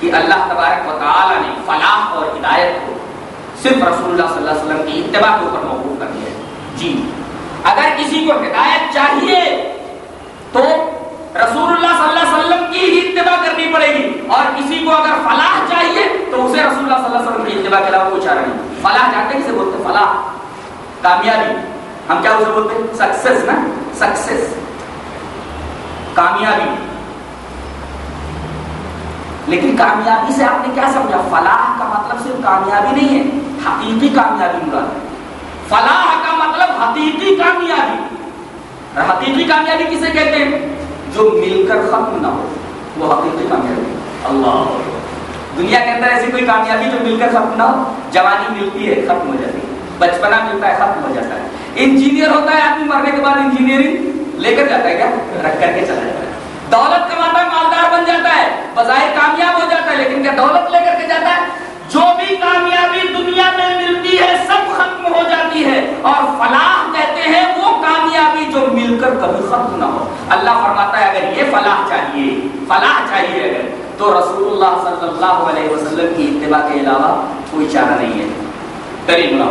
کہ اللہ تبارک و تعالی نے فلاح اور ہدایت کو صرف رسول اللہ صلی اللہ علیہ وسلم کی اتباع کے اوپر موقوف کر دیا جی اگر کسی کو ہدایت چاہیے تو رسول اللہ صلی اللہ علیہ وسلم کی ہی اتباع کرنی پڑے گی۔ اور کسی کو اگر فلاح چاہیے تو اسے رسول اللہ صلی اللہ علیہ وسلم کی اتباع کے علاوہ کوئی چارہ نہیں۔ فلاح جانتے کسے بولتے فلاح۔ کامیابی۔ ہم کیا اسے بولتے ہیں؟ سکسیس نا؟ سکسیس کامیابی۔ لیکن کامیابی سے آپ نے کیا سمجھا؟ فلاح کا مطلب صرف کامیابی نہیں ہے، حقیقی کامیابی مراد ہے۔ فلاح کا مطلب حقیقی کامیابی۔ حقیقی کامیابی کسے کہتے ہیں؟ جو مل کر ختم نہ ہو، وہ حقیقی کامیابی اللہ دنیا کے اندر ایسی کوئی کامیابی جو مل کر ختم نہ ہو، جوانی ملتی ہے، ختم ہو جاتی ہے. بچپنا ملتا ہے، ختم ہو جاتا ہے. انجینئر ہوتا ہے، آدمی مرنے کے بعد انجینئرنگ لے کر جاتا ہے کیا؟ رکھ کر کے چلا جاتا ہے. دولت کماتا ہے، مالدار بن جاتا ہے، بظاہر کامیاب ہو جاتا ہے، لیکن کیا دولت لے کر کے جاتا ہے؟ جو بھی کامیابی دنیا میں ملتی ہے، سب ختم ہو جاتی ہے۔ اور فلاح کہتے ہیں، وہ کامیابی جو مل کر کبھی ختم نہ ہو۔ اللہ فرماتا ہے، اگر یہ فلاح چاہیے فلاح چاہیے اگر، تو رسول اللہ صلی اللہ علیہ وسلم کی اتباع کے علاوہ کوئی چارہ نہیں ہے۔ قریب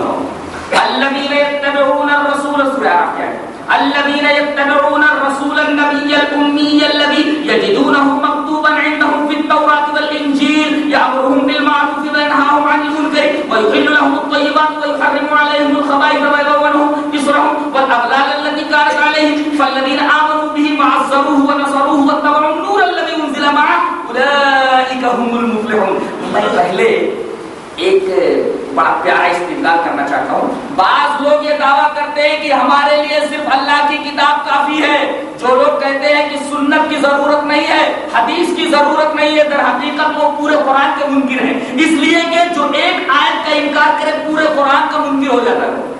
الذين يتبعون الرسول، سورہ کیا ہے الذين يتبعون الرسول النبي الأمي الذي يجدونه مكتوبا عندهم في التوراة ويحل لهم الطيبات ويحرم عليهم الخبائث ويغونهم إصرهم والأغلال التي كانت عليهم. فالذين آمنوا به وعزروه ونصروه واتبعوا النور الذي أنزل معه أولئك هم المفلحون. پہلے ایک بڑا پیارا استدلال کرنا چاہتا ہوں۔ بعض لوگ یہ دعویٰ کرتے ہیں کہ ہمارے لیے صرف اللہ کی کتاب کافی ہے۔ جو لوگ کہتے ہیں کہ سنت کی ضرورت نہیں ہے، حدیث کی ضرورت نہیں ہے، در حقیقت وہ پورے قرآن کے منکر ہیں۔ اس لیے کہ جو ایک آیت کا انکار کرے، پورے قرآن کا منکر ہو جاتا ہے۔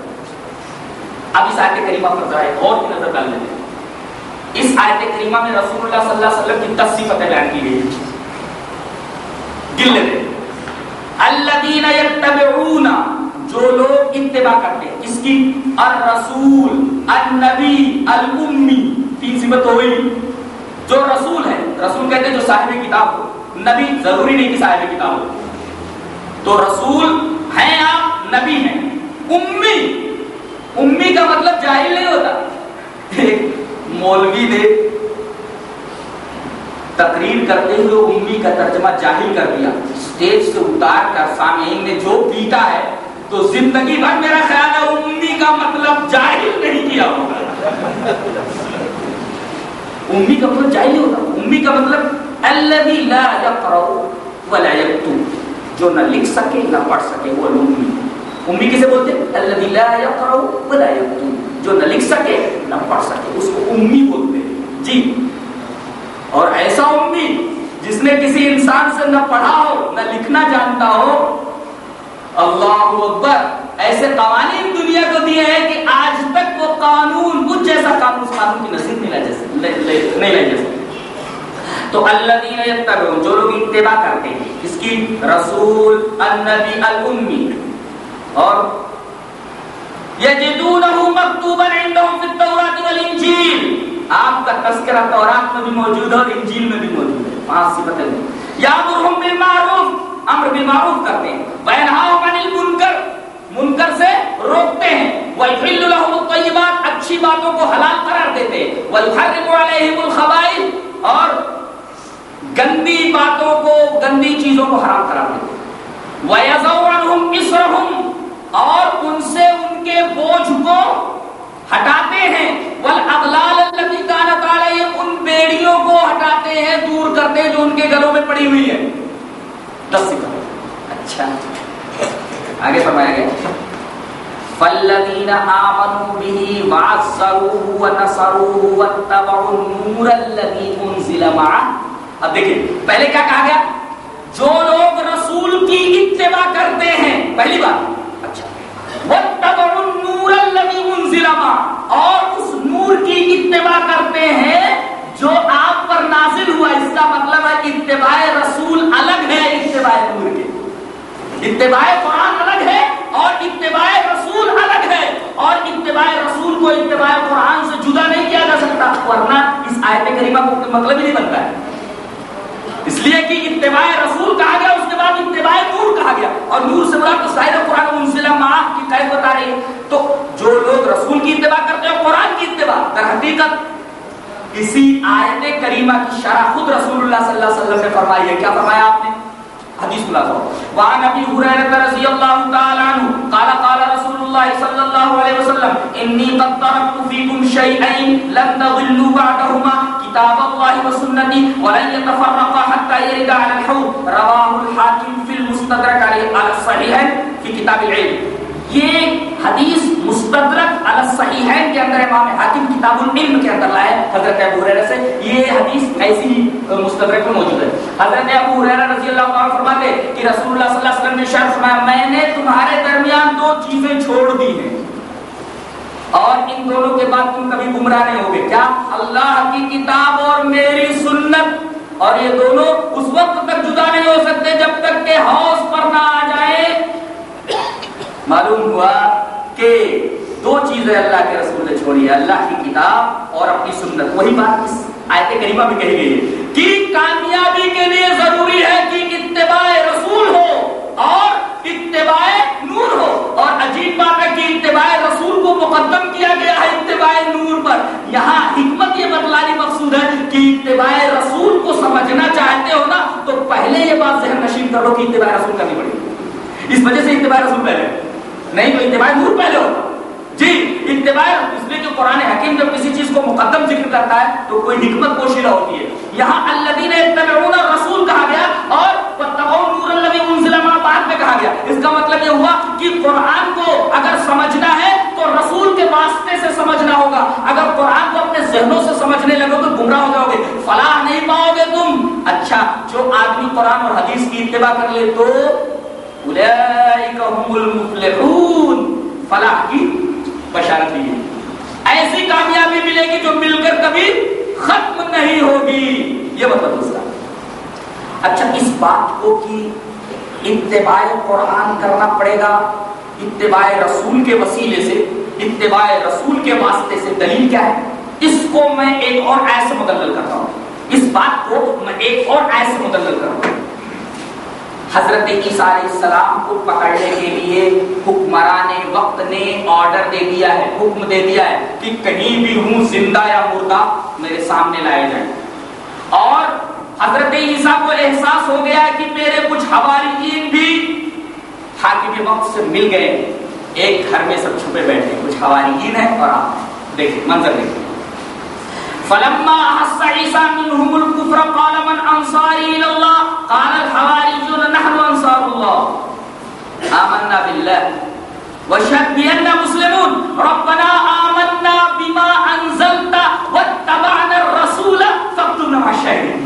اب اس آیت کریمہ پر ذرا ایک اور کی نظر ڈال لیتے اس آیت کریمہ میں رسول اللہ صلی اللہ علیہ وسلم کی تصفیفتیں بیان کی گئی گل لیتے الذین یتبعون، جو لوگ اتباع کرتے ہیں، اس کی الرسول، النبی، الامی، تین صفت ہو گئی۔ جو رسول ہے، رسول کہتے ہیں جو صاحب کتاب ہو۔ نبی ضروری نہیں کہ صاحب کتاب ہو۔ تو رسول ہیں آپ، نبی ہیں۔ امی امی کا مطلب جاہل نہیں ہوتا۔ مولوی نے تقریر کرتے ہوئے امی کا ترجمہ جاہل کر دیا۔ اسٹیج سے اتار کر سامعین نے جو پیٹا ہے تو زندگی بھر میرا خیال ہے امی کا مطلب جاہل نہیں کیا ہوگا۔ امی کا مطلب جاہل ہوتا۔ امی کا مطلب الذي لا يقرأ ولا يكتب جو نہ لکھ سکے، نہ پڑھ سکے، وہ امی امی کسے بولتے ہیں؟ الذي لا يقرأ ولا يكتب جو نہ لکھ سکے، نہ پڑھ سکے، اس کو امی بولتے ہیں۔ جی۔ اور ایسا امی جس نے کسی انسان سے نہ پڑھا ہو نہ لکھنا جانتا ہو، اللہ اکبر، ایسے قوانین دنیا کو دیے ہیں کہ آج تک وہ قانون کچھ جیسا قانون اس قانون کی نصیب نہیں لے جا سکتے تو اللہ دین جو لوگ اتباع کرتے ہیں، اس کی رسول النبی الامی، اور یجدونہ مکتوبا عندهم فی التوراۃ والانجیل۔ آپ کا تذکرہ تورات میں بھی موجود ہے اور انجیل میں بھی موجود ہے۔ پانچ صفتیں یامرہم بالمعروف، امر بالمعروف کرتے ہیں۔ وینہاہم عن المنکر، منکر سے روکتے ہیں۔ وَيْحِلُّ لَهُمُ الطَّيِّبَاتِ اچھی باتوں کو حلال قرار دیتے ہیں۔ وَيُحَرِّمُ عَلَيْهِمُ الْخَبَائِثِ، اور گندی باتوں کو، گندی چیزوں کو حرام قرار دیتے ہیں۔ وَيَزَوْرَهُمْ إِسْرَهُمْ اور ان سے ان کے بوجھ کو ہٹاتے ہیں۔ وَالْأَغْلَالَ الَّتِي كَانَتْ عَلَيْهِمْ، ان بیڑیوں کو ہٹاتے ہیں، دور کرتے ہیں، جو ان کے گلوں میں پڑی ہوئی ہے دس سکھا اچھا۔ آگے فرمایا گیا۔ فالذین آمنوا به وعزروه ونصروه واتبعوا النور الذي انزل معه۔ اب دیکھیں، پہلے کیا کہا گیا؟ جو لوگ رسول کی اتباع کرتے ہیں، پہلی بات۔ اچھا۔ واتبعوا النور الذي انزل معه اور اس نور کی اتباع کرتے ہیں جو آپ پر نازل ہوا۔ اس کا مطلب ہے اتباع رسول الگ ہے، اتباع نور کے۔ اتباع قرآن الگ ہے اور اتباع رسول الگ ہے۔ اور اتباع رسول کو اتباع قرآن سے جدا نہیں کیا جا سکتا، ورنہ اس آیت کریمہ کو مطلب ہی نہیں بنتا ہے۔ اس لیے کہ اتباع رسول کہا گیا، اس کے بعد اتباع نور کہا گیا۔ اور نور سے مراد تو ظاہر قرآن منزلہ معاف کی قید بتا رہی۔ ہے تو جو لوگ رسول کی اتباع کرتے ہیں، قرآن کی اتباع، در حقیقت اسی آیت کریمہ کی شرح خود رسول اللہ صلی اللہ علیہ وسلم نے فرمائی ہے۔ کیا فرمایا آپ نے؟ حدیث بلا دو وعن ابي هريره رضي الله تعالى عنه قال قال رسول الله صلى الله عليه وسلم اني قد تركت فيكم شيئين لن تضلوا بعدهما كتاب الله وسنتي ولن يتفرقا حتى يرد على الحوض رواه الحاكم في المستدرك على الصحيح في كتاب العلم یہ حدیث مستدرک علی الصحیحین کے اندر امام حاکم کتاب العلم کے اندر لائے حضرت ابو ہریرہ سے یہ حدیث ایسی مستدرک میں موجود ہے حضرت ابو ہریرہ رضی اللہ عنہ فرماتے کہ رسول اللہ صلی اللہ علیہ وسلم نے شرط فرمایا میں نے تمہارے درمیان دو چیزیں چھوڑ دی ہیں اور ان دونوں کے بعد تم کبھی گمراہ نہیں ہوگے۔ کیا اللہ کی کتاب اور میری سنت اور یہ دونوں اس وقت تک جدا نہیں ہو سکتے جب تک کہ حوض پر نہ آ جائے؟ معلوم ہوا کہ دو چیزیں اللہ کے رسول نے چھوڑی ہے اللہ کی کتاب اور اپنی سنت۔ وہی بات اس آیت کریمہ میں کہی گئی ہے کہ کامیابی کے لیے ضروری ہے کہ اتباع رسول ہو اور اتباع نور ہو۔ اور عجیب بات ہے کہ اتباع کو مقدم کیا گیا ہے اتباع نور پر۔ یہاں حکمت یہ بتلانی مقصود ہے کہ اتباع رسول کو سمجھنا چاہتے ہو نا، تو پہلے یہ بات ذہن نشین کرو کہ اتباع رسول کرنی پڑے گی۔ اس وجہ سے اتباع رسول پہلے نہیں تو اتباع نور پہلے ہوگا جی اتباع اس لیے کہ قرآن حکیم جب کسی چیز کو مقدم ذکر کرتا ہے تو کوئی حکمت پوشیدہ ہوتی ہے۔ یہاں الذین یتبعون الرسول کہا گیا اور واتقوا نور الذی بعد میں کہا گیا۔ اس کا مطلب یہ ہوا کہ قرآن کو اگر سمجھنا ہے تو رسول کے واسطے سے سمجھنا ہوگا۔ اگر قرآن کو اپنے ذہنوں سے سمجھنے لگو تو گمراہ ہو جاؤ گے۔ فلاح نہیں پاؤ گے تم۔ اچھا جو آدمی قرآن اور حدیث کی اتباع کر لے تو هم المفلحون۔ فلاح کی بشارت دی ایسی کامیابی ملے گی جو مل کر کبھی ختم نہیں ہوگی۔ یہ مطلب دوسرا اچھا اس بات کو کہ اتباع قرآن کرنا پڑے گا، اتباع رسول کے وسیلے سے، اتباع رسول کے واسطے سے دلیل کیا ہے؟ اس کو میں ایک اور ایسے مدلل کرتا ہوں۔ اس بات کو میں ایک اور ایسے مدلل کرتا ہوں۔ حضرت عیسیٰ علیہ السلام کو پکڑنے کے لیے حکمران وقت نے آرڈر دے دیا ہے، حکم دے دیا ہے کہ کہیں بھی ہوں زندہ یا مردہ، میرے سامنے لائے جائیں۔ اور حضرت عیسیٰ کو احساس ہو گیا کہ میرے کچھ حواریین بھی حاکم وقت سے مل گئے۔ ایک گھر میں سب چھپے بیٹھے، کچھ حواریین ہیں اور آپ دیکھیں، منظر دیکھیں۔ فلما احس عيسى منهم الكفر قال من انصاري الى الله؟ قال الحواريون نحن انصار الله۔ آمنا بالله واشهد بأننا مسلمون۔ ربنا آمنا بما انزلت واتبعنا الرسول فاكتبنا مع الشاهدين۔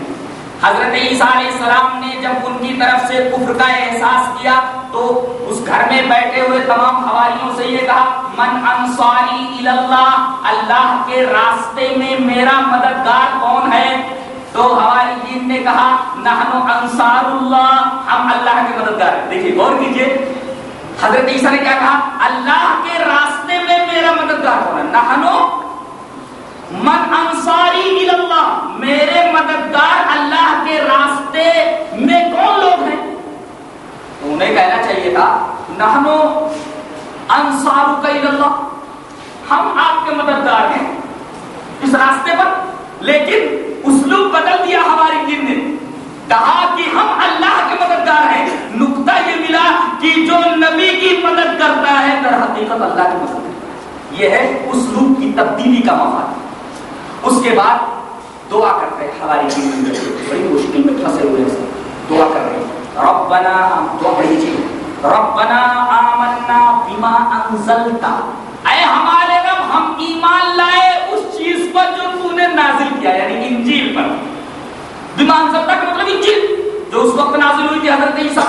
حضرت عیسیٰ علیہ السلام نے جب ان کی طرف سے کفر کا احساس کیا تو اس گھر میں بیٹھے ہوئے تمام حواریوں سے یہ کہا، من انصاری اللہ اللہ کے راستے میں میرا مددگار کون ہے؟ تو حواریین نے کہا، نحنو انصار اللہ ہم اللہ کے مددگار ہیں. دیکھیے، غور کیجیے۔ حضرت عیسیٰ نے کیا کہا، اللہ کے راستے میں میرا مددگار کون ہے؟ نحنو من انصاری اللہ میرے مددگار اللہ کے راستے میں کون لوگ ہیں؟ تو انہیں کہنا چاہیے تھا، نحنو انصار کا اللہ ہم آپ کے مددگار ہیں اس راستے پر، لیکن اسلوب بدل دیا ہماری دن نے۔ کہا کہ ہم اللہ کے مددگار ہیں۔ نقطہ یہ ملا کہ جو نبی کی مدد کرتا ہے، در حقیقت اللہ کی مدد کرتا ہے۔ یہ ہے اسلوب کی تبدیلی کا مفاد۔ اس کے بعد دعا کرتے ہیں، ہماری بڑی مشکل میں پھنسے ہوئے ہیں۔ دعا کر رہے ہیں۔ ربنا دعا بڑی چیز ربنا آمنا بما انزلتا۔ اے ہمارے رب، ہم ایمان لائے، اس چیز پر جو تو نے نازل کیا یعنی انجیل پر۔ بما انزلتا کا مطلب انجیل، جو اس وقت نازل ہوئی تھی حضرت عیسیٰ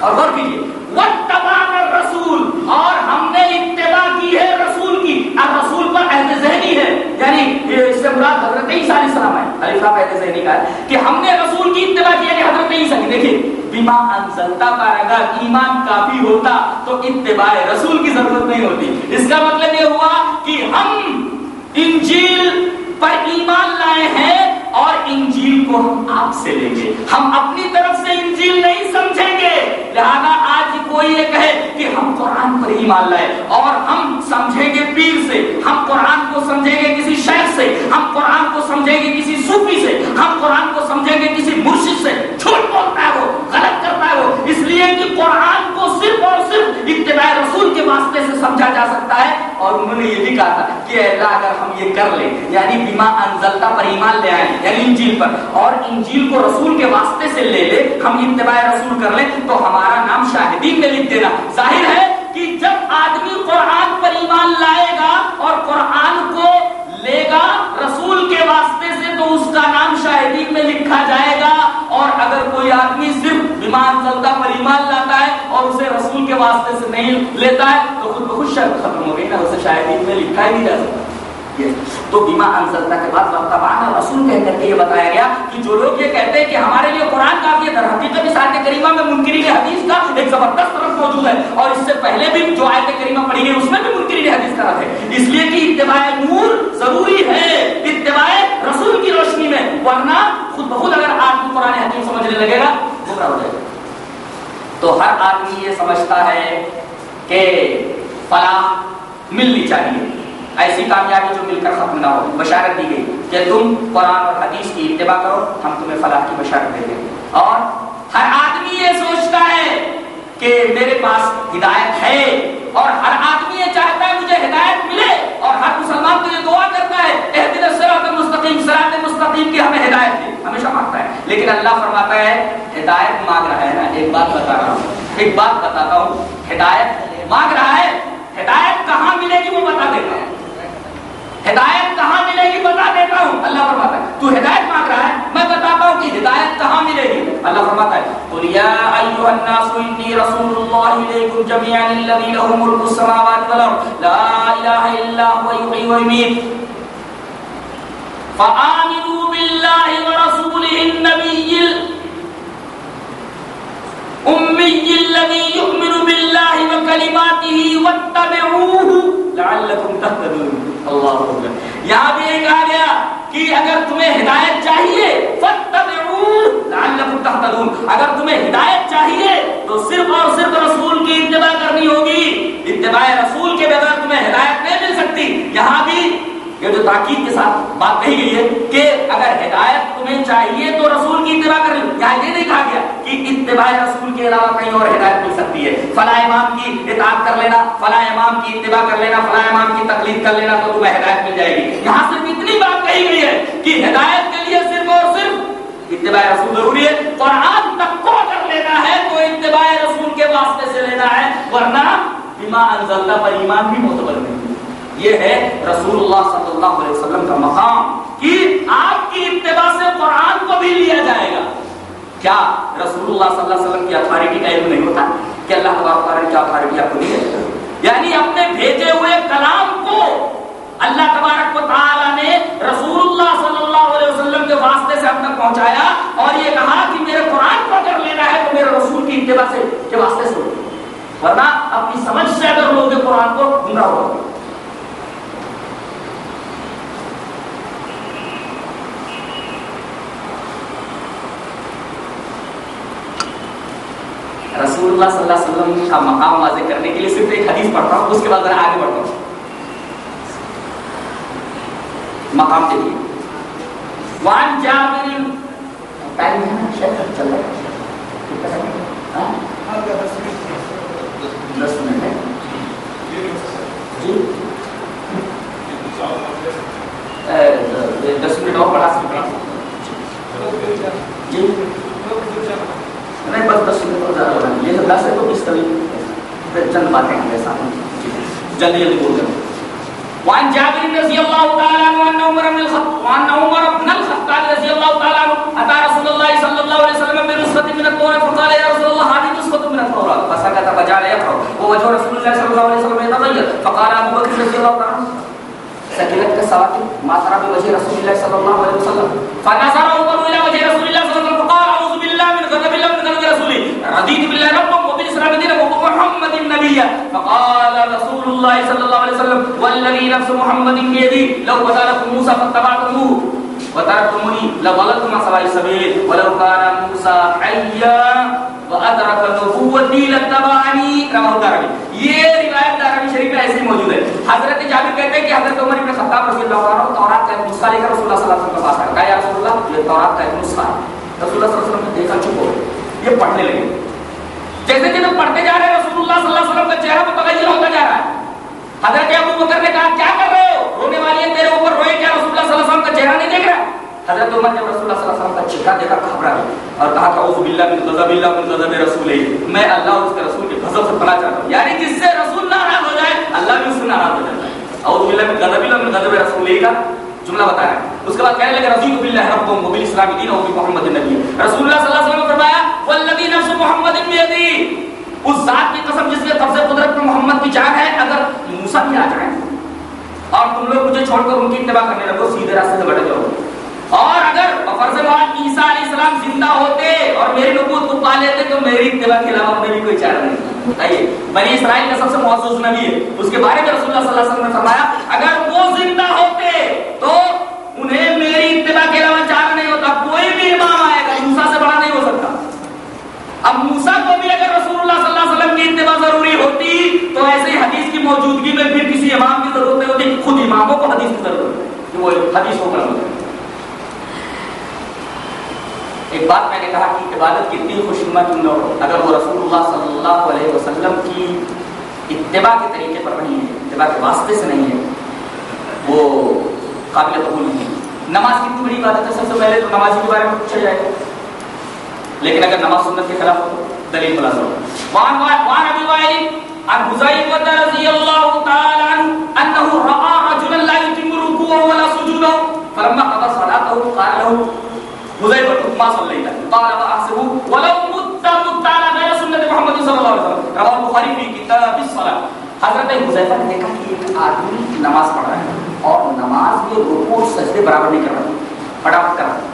اور غور کیجیے۔ وَاتَّبَعْنَ الرَّسُولِ، اور ہم نے اتباع کی ہے رسول کی اور رسول پر عہد ذہنی ہے یعنی اس سے مراد حضرت عیسیٰ علیہ السلام ہے۔ علیہ السلام ایسے ذہنی نہیں کہا کہ ہم نے رسول کی اتباع کی یعنی حضرت عیسیٰ کی۔ دیکھیں بما انزلتا پر اگر ایمان کافی ہوتا تو اتباع رسول کی ضرورت نہیں ہوتی۔ اس کا مطلب یہ ہوا کہ ہم انجیل پر ایمان لائے ہیں اور انجیل کو ہم آپ سے لیں گے۔ ہم اپنی طرف سے انجیل نہیں سمجھیں گے۔ لہذا آج کوئی یہ کہے کہ ہم قرآن پر ایمان لائے اور ہم سمجھیں گے پیر سے۔ ہم قرآن کو سمجھیں گے کسی شیخ سے۔ ہم قرآن کو سمجھیں گے کسی صوفی سے۔ ہم قرآن کو سمجھیں گے کسی مرشد سے۔ جھوٹ بولتا ہے وہ، غلط کرتا ہے وہ۔ اس لیے کہ قرآن کو صرف اور صرف اتباع رسول کے واسطے سے سمجھا جا سکتا ہے۔ اور انہوں نے یہ بھی کہا تھا کہ اللہ اگر ہم یہ کر لیں یعنی بیما انزلتا پر ایمان لے آئیں یعنی انجیل پر، اور انجیل کو رسول کے واسطے سے لے لے، ہم اتباع رسول کر لیں، تو ہمارا نام شاہدین میں لکھ دینا۔ ظاہر ہے کہ جب آدمی قرآن پر ایمان لائے گا اور قرآن کو لے گا رسول کے واسطے سے تو اس کا نام شاہدین میں لکھا جائے گا اور اگر کوئی آدمی صرف بیمان چلتا پر ایمان لاتا ہے اور اسے رسول کے واسطے سے نہیں لیتا ہے تو خود بخود شرط ختم ہو گئی نا، اسے شاہدین میں لکھا ہی نہیں جا سکتا۔ تو بیما انزلتا کے بعد وقتبان رسول کہہ کر کے یہ بتایا گیا کہ جو لوگ یہ کہتے ہیں کہ ہمارے لیے قرآن کافی ہے، در حقیقت اس آیت کریمہ میں منکرین حدیث کا ایک زبردست طرف موجود ہے۔ اور اس سے پہلے بھی جو آیت کریمہ پڑھی گئی، اس میں بھی منکرین حدیث کا ہے۔ اس لیے کہ اتباع نور ضروری ہے، اتباع رسول کی روشنی میں، ورنہ خود بخود اگر آدمی قرآن حدیث سمجھنے لگے گا، گمراہ ہو جائے گا۔ تو ہر آدمی یہ سمجھتا ہے کہ فلاح ملنی چاہیے۔ ایسی کامیابی جو مل کر ختم نہ ہو، بشارت دی گئی۔ کہ تم قرآن اور حدیث کی اتباع کرو، ہم تمہیں فلاح کی بشارت دیں گے۔ اور ہر آدمی یہ سوچتا ہے کہ میرے پاس ہدایت ہے، اور ہر آدمی یہ چاہتا ہے مجھے ہدایت ملے، اور ہر مسلمان کو یہ دعا کرتا ہے، اہدنا الصراط المستقیم، صراط مستقیم کی ہمیں ہدایت دے۔ ہمیشہ مانگتا ہے۔ لیکن اللہ فرماتا ہے، ہدایت مانگ رہا ہے نا، ایک بات بتا رہا ہوں۔ ایک بات بتاتا ہوں، ہدایت مانگ رہا ہے، ہدایت کہاں ملے گی وہ بتا دیتا ہوں۔ ہدایت کہاں ملے گی بتا دیتا ہوں۔ اللہ فرماتا ہے، تو ہدایت مانگ رہا ہے۔ میں بتاتا ہوں کہ ہدایت کہاں ملے گی۔ اللہ فرماتا ہے، قل یا ایھا الناس انی رسول اللہ الیکم جميعا الذی له ملک السماوات والارض، لا الہ الا هو، یحیی ویمیت فآمنوا بالله ورسوله النبي الأمي الذي يؤمن بالله وكلماته واتبعوه لعلكم تهتدون۔ اللہ یہاں بھی یہ کہا گیا کہ اگر تمہیں ہدایت چاہیے اگر تمہیں ہدایت چاہیے تو صرف اور صرف رسول کی اتباع کرنی ہوگی۔ اتباع رسول کے بغیر تمہیں ہدایت نہیں مل سکتی۔ یہاں بھی یہ جو تاکید کے ساتھ بات کہی گئی ہے کہ اگر ہدایت تمہیں چاہیے تو رسول کی اتباع کر لو۔ یہاں یہ نہیں کہا گیا کہ اتباع رسول کے علاوہ کہیں اور ہدایت مل سکتی ہے۔ فلاں امام کی اطاعت کر لینا، فلاں امام کی اتباع کر لینا، فلاں امام کی تقلید کر لینا تو تمہیں ہدایت مل جائے گی۔ یہاں صرف اتنی بات کہی گئی ہے کہ ہدایت کے لیے صرف اور صرف اتباع رسول ضروری ہے۔ قرآن تک کو اگر لینا ہے تو اتباع رسول کے واسطے سے لینا ہے، ورنہ بما انزلتا پر ایمان بھی معتبر نہیں۔ یہ ہے رسول اللہ صلی اللہ علیہ وسلم کا مقام کہ آپ کی اتباع سے قرآن کو بھی لیا جائے گا۔ کیا رسول اللہ صلی اللہ علیہ وسلم کی اتھارٹی کا علم نہیں ہوتا کہ اللہ تبارک کی اتھارٹی آپ کو نہیں ہے یعنی اپنے بھیجے ہوئے کلام کو اللہ تبارک و تعالیٰ نے رسول اللہ صلی اللہ علیہ وسلم کے واسطے سے اپنا پہنچایا اور یہ کہا کہ میرے قرآن کو اگر لینا ہے تو میرے رسول کی اتباع سے کے واسطے سے ورنہ اپنی سمجھ سے اگر لوگ قرآن کو گمراہ ہوگا رسول اللہ صلی اللہ علیہ وسلم کا مقام واضح کرنے کے لیے صرف ایک حدیث پڑھتا ہوں اس کے بعد ذرا آگے بڑھتا ہوں مقام کے لیے وان جابر دس منٹ اور پڑھا سکتا ہیں جی تو کس طریقے چند باتیں ہمارے سامنے جلدی جلدی بول دیں وعن جابر رضي الله تعالى عنه ان عمر بن الخطاب وان عمر بن الخطاب رضي الله تعالى عنه اتى رسول الله صلى الله عليه وسلم بنسخه من التوراة فقال يا رسول الله هذه نسخه من التوراة فسكت فجعل يقرا ووجه رسول الله صلى الله عليه وسلم يتغير فقال ابو بكر رضي الله تعالى عنه سكنت كسواتي ما ترى بوجه رسول الله صلى الله عليه وسلم۔ فنظر عمر الى وجه رسول الله صلى الله عليه وسلم۔ رضيت بالله ربا وبالاسلام دينا وبمحمد نبيا فقال رسول الله صلى الله عليه وسلم، والذي نفس محمد بيدي لو بدا لكم موسى فاتبعتموه وتركتموني لضللتم عن سواء السبيل. ولو كان موسى حيا وادرك نبوتي لاتبعني رواه الدارمي. یہ روایت دارمی شریف میں ایسے ہی موجود ہے. حضرت جابر کہتے ہیں کہ حضرت عمر بن خطاب رضی اللہ عنہ تورات کا ایک نسخہ لے کر رسول اللہ صلی اللہ علیہ وسلم کے پاس آیا کہا، یا رسول اللہ یہ تورات کا ایک نسخہ ہے۔ رسول اللہ صلی اللہ علیہ وسلم نے دیکھا، چپ ہو یہ پڑھنے لگے۔ جیسے کہ جب پڑھتے جا رہے ہیں رسول اللہ صلی اللہ علیہ وسلم کا چہرہ متغیر ہوتا جا رہا ہے۔ حضرت ابو بکر نے کہا، کیا کر رہے ہو؟ رونے والی ہے، تیرے اوپر روئے کیا؟ رسول اللہ صلی اللہ علیہ وسلم کا چہرہ نہیں دیکھ رہا حضرت عمر جب رسول اللہ صلی اللہ علیہ وسلم کا چہرہ دیکھا، گھبرا گیا اور کہا کہ اعوذ باللہ من غضب اللہ من غضب رسول میں اللہ اور اس کے رسول کے غضب سے پناہ چاہتا ہوں۔ یعنی جس سے رسول ناراض ہو جائے، اللہ بھی اس سے ناراض ہو جاتا ہے۔ اعوذ باللہ من غضب اللہ من غضب رسول کا جملہ بتایا۔ اس کے بعد کہنے لگے رضی باللہ رب و بالاسلام دین و محمد النبی. رسول اللہ صلی اللہ علیہ وسلم نے فرمایا، والذی نفس محمد بیدی اس ذات کی قسم جس کے قبضے قدرت میں محمد کی جان ہے، اگر موسی بھی آ جائیں اور تم لوگ مجھے چھوڑ کر ان کی اتباع کرنے لگو، سیدھے راستے سے بڑھ جاؤ۔ اور اگر فرض بات عیسیٰ علیہ السلام زندہ ہوتے اور میری نبوت کو پا لیتے تو میری اتباع کے علاوہ انہیں بھی کوئی چارہ نہیں آئیے بنی اسرائیل کا سب سے محسوس نبی ہے۔ اس کے بارے میں رسول اللہ صلی اللہ علیہ وسلم نے فرمایا، اگر وہ زندہ ہوتے تو انہیں میری اتباع کے علاوہ چارہ نہیں ہوتا، کوئی بھی امام آئے گا، موسیٰ سے بڑا نہیں ہو سکتا۔ اب موسیٰ کو بھی اگر رسول اللہ صلی اللہ علیہ وسلم کی اتباع ضروری ہوتی تو ایسے حدیث کی موجودگی میں پھر کسی امام کی ضرورت نہیں ہوتی، خود اماموں کو حدیث کی ضرورت ہے وہ حدیث ہو کر ایک بات میں نے کہا کہ عبادت کتنی خوشنما کیوں نہ ہو اگر وہ رسول اللہ صلی اللہ علیہ وسلم کی اتباع کے طریقے پر نہیں ہے، اتباع کے واسطے سے نہیں ہے، وہ قابل قبول نہیں ہے۔ نماز کتنی بڑی عبادت ہے، سب سے پہلے تو نماز کے بارے میں پوچھا جائے گا۔ لیکن اگر نماز سنت کے خلاف ہو دلیل خلاص ہو وان وان ابي وائل عن حذيفة رضي الله تعالى عنه انه راى رجلا لا يتم ركوعه ولا سجوده فلما قضى صلاته قال له حذيفة ما صليت قال واحسبه ولو مت مت على غير سنة محمد صلى الله عليه وسلم رواه البخاري في كتاب الصلاة حضرت حذیفہ نے دیکھا کہ ایک آدمی نماز پڑھ رہا ہے اور نماز میں رکوع سجدے برابر نہیں کر رہا فٹافٹ کر رہا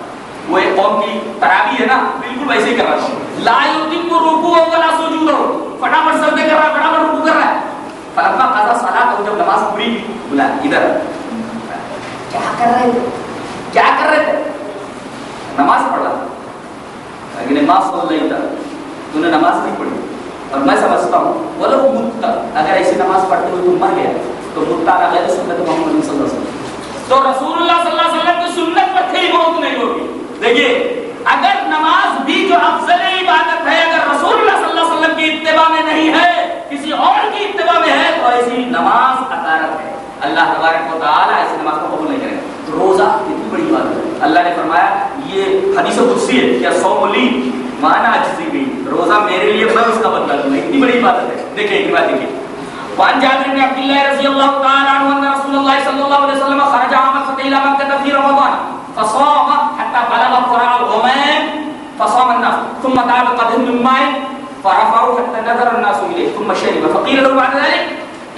وہ ایک قوم کی تراوی ہے نا بالکل ویسے ہی کر رہا تھا لا یتم رکوع ولا سجود فٹافٹ سجدے کر رہا ہے فٹافٹ رکوع کر رہا ہے فلما قضا صلاۃ جب نماز پوری کی بولا ادھر کیا کر رہے کیا کر رہے نماز پڑھ رہا تھا لیکن نماز پڑھ نہیں تھا تو نے نماز نہیں پڑھی اور میں سمجھتا ہوں وہ لوگ متا اگر ایسی نماز پڑھتے ہوئے تم مر گیا تو متا نہ گیا تو سنت محمد صلی اللہ علیہ وسلم تو رسول اللہ صلی اللہ علیہ وسلم کی سنت پر تھی موت نہیں ہوگی دیکھیے اگر نماز بھی جو افضل عبادت ہے اگر رسول اللہ صلی اللہ علیہ وسلم کی اتباع میں نہیں ہے کسی اور کی اتباع میں ہے تو ایسی نماز اطارت ہے اللہ تبارک و تعالی ایسی نماز کو قبول نہیں کرے گا روزہ کتنی بڑی بات ہے اللہ نے فرمایا یہ حدیث قدسی ہے کیا سو لی مانا اجزی بھی روزہ میرے لیے میں اس کا بدلہ دوں اتنی بڑی بات ہے دیکھیں ایک بات دیکھیں وعن جابر بن عبد الله رضي الله تعالى عنه ان رسول الله صلى الله عليه وسلم خرج عام الفتح الى مكه في رمضان. فصام حتى بلغ قرع الغمام فصام الناس. ثم تعب قدم من ماء. فرفعوا حتى نظر الناس اليه ثم شرب. فقيل له بعد ذلك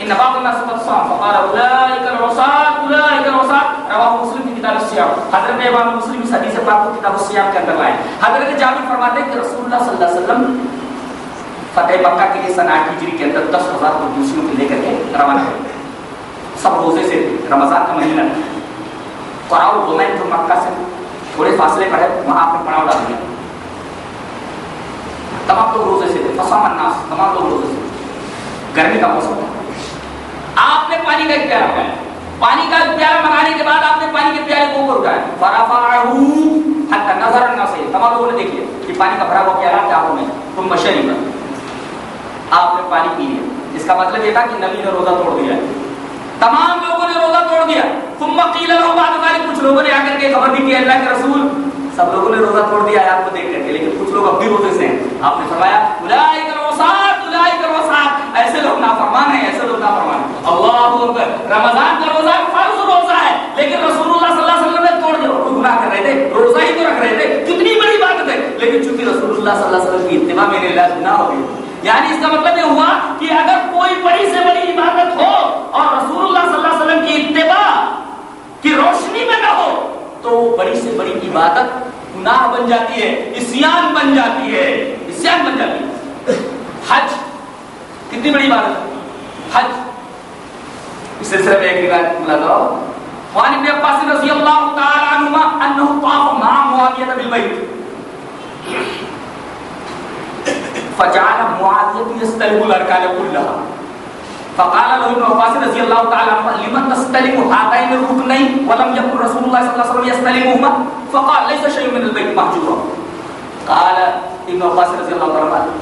ان بعض الناس قد صام. فقال اولئك العصاة اولئك العصاة. رواه مسلم في كتاب الصيام. حضرت امام مسلم اس حدیث پاک کو کتاب الصيام کے اندر لائے حضرت جابر فرماتے ہیں کہ رسول اللہ صلی اللہ علیہ وسلم فتح مکہ کے لیے سن آٹھ ہجری کے اندر دس ہزار مجوسیوں کو لے کر کے روانہ ہوئے۔ سب روزے سے رمضان کا مہینہ۔ قراؤ رومین جو مکہ سے تھوڑے فاصلے پر ہے، وہاں آپ نے پڑاؤ ڈال دیا۔ تمام لوگ روزے سے تھے فسام الناس، تمام لوگ روزے سے گرمی کا موسم تھا۔ آپ نے پانی کا ایک پیالہ اٹھایا پانی کا ایک پیالہ کے بعد آپ نے پانی کے پیالے کو اوپر اٹھایا۔ فرفعه حتى نظر الناس۔ تمام لوگوں نے دیکھ لیا کہ پانی کا بھرا ہوا پیالہ کیا ہو میں۔ تم مشرب آپ نے پانی پی لیا۔ اس کا مطلب یہ تھا کہ نبی نے روزہ توڑ دیا۔ ہے تمام لوگوں نے روزہ توڑ دیا۔ تم قیل لهم بات ذلك، کچھ لوگوں نے آ کر کے خبر دی کہ اللہ کے رسول، سب لوگوں نے روزہ توڑ دیا ہے آپ کو دیکھ کر کے، لیکن کچھ لوگ اب بھی روزے سے ہیں۔ آپ نے فرمایا بلائی کرو سات بلائی کرو سات ایسے لوگ نافرمان ہیں، ایسے لوگ نافرمان ہیں۔ اللہ اکبر، رمضان کا روزہ فرض روزہ ہے، لیکن رسول اللہ صلی اللہ علیہ وسلم نے توڑ دیا۔ وہ گناہ کر رہے تھے، روزہ ہی تو رکھ رہے تھے، کتنی بڑی بات ہے۔ لیکن چونکہ رسول اللہ صلی اللہ علیہ وسلم کی اتباع میرے لیے گناہ ہو گئی یعنی اس کا مطلب یہ ہوا کہ اگر کوئی بڑی سے بڑی عبادت ہو اور رسول اللہ صلی اللہ علیہ وسلم کی اتباع کی روشنی میں نہ ہو، تو بڑی سے بڑی عبادت گناہ بن جاتی ہے اسیان بن جاتی ہے اسیان بن جاتی ہے۔ حج، کتنی بڑی عبادت حج۔ اس سلسلے میں ایک روایت لگاؤ وعن ابن عباس رضی اللہ تعالی عنہما انه طاف مع معاویہ بالبیت۔ فجعل معاذ يستلم الأركان كلها. فقال له ابن عباس رضي الله تعالى عنه لمن تستلم هاتين الركنين ولم يكن رسول الله صلى الله عليه وسلم يستلمهما؟ فقال ليس شيء من البيت محجورا قال ابن عباس رضي الله تعالى عنه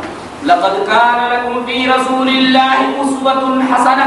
لقد كان لكم في رسول الله أسوة حسنة.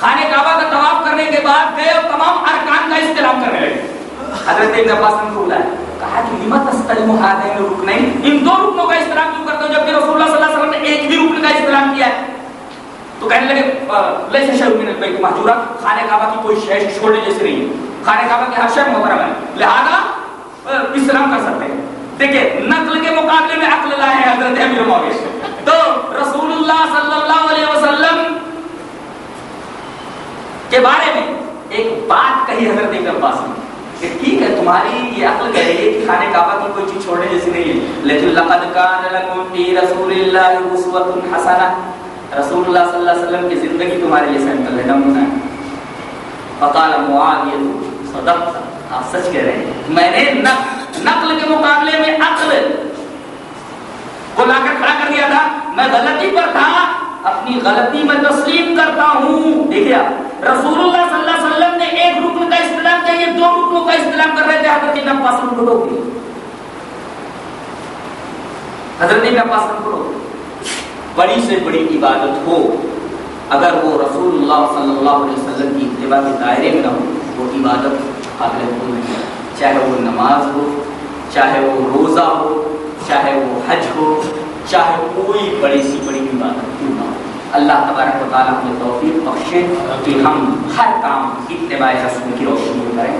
خانہ کعبہ کا طواف کرنے کے بعد گئے اور تمام ارکان کا استلام کرنے لگے۔ حضرت ابن عباس نے بلایا کہا کہ لمت استلم هذين الركنين ان دو رکنوں کا استلام کیوں کرتے ہو جبکہ رسول اللہ صلی اللہ علیہ وسلم نے ایک بھی رکن کا استلام کیا ہے؟ تو کہنے لگے لیس شیء من البیت محجورا، خانہ کعبہ کی کوئی شے چھوڑنے جیسی نہیں ہے۔ خانہ کعبہ کے ہر شے محترم ہے۔ لہذا استلام کر سکتے ہیں۔ دیکھیں، نقل کے مقابلے میں عقل لائے حضرت امیر معاویہ تو رسول اللہ صلی اللہ علیہ وسلم کے بارے میں ایک بات کہی حضرت ابن عباس نے کہ ٹھیک ہے، تمہاری یہ عقل کہہ رہی ہے کہ خانہ کعبہ کی کوئی چیز چھوڑنے جیسی نہیں ہے۔ لیکن لقد کان لکم فی رسول اللہ اسوۃ حسنہ۔ رسول اللہ صلی اللہ علیہ وسلم کی زندگی تمہارے لیے سینٹر ہے، نمونہ ہے۔ فقال معاویہ، صدقت، آپ سچ کہہ رہے ہیں۔ میں نے نقل کے مقابلے میں عقل کو لا کر کھڑا کر دیا تھا۔ میں غلطی پر تھا۔ اپنی غلطی میں تسلیم کرتا ہوں۔ دیکھیے رسول اللہ صلی اللہ علیہ وسلم نے ایک رکن کا استعلام کیا یہ دو رکنوں کا استعلام کر رہے تھے۔ حضرت ابن عباس کو روک دیا۔ حضرت ابن عباس کو روک بڑی سے بڑی عبادت ہو۔ اگر وہ رسول اللہ صلی اللہ علیہ وسلم کی اتباع کے دائرے میں نہ ہو، وہ عبادت قابل قبول نہیں ہے۔ چاہے وہ نماز ہو چاہے وہ روزہ ہو چاہے وہ حج ہو چاہے کوئی بڑی سی بڑی عبادت کیوں نہ ہو اللہ تبارک و تعالیٰ ہمیں توفیق بخشے۔ کہ ہم ہر کام اتباع رسول کی روشنی میں کریں۔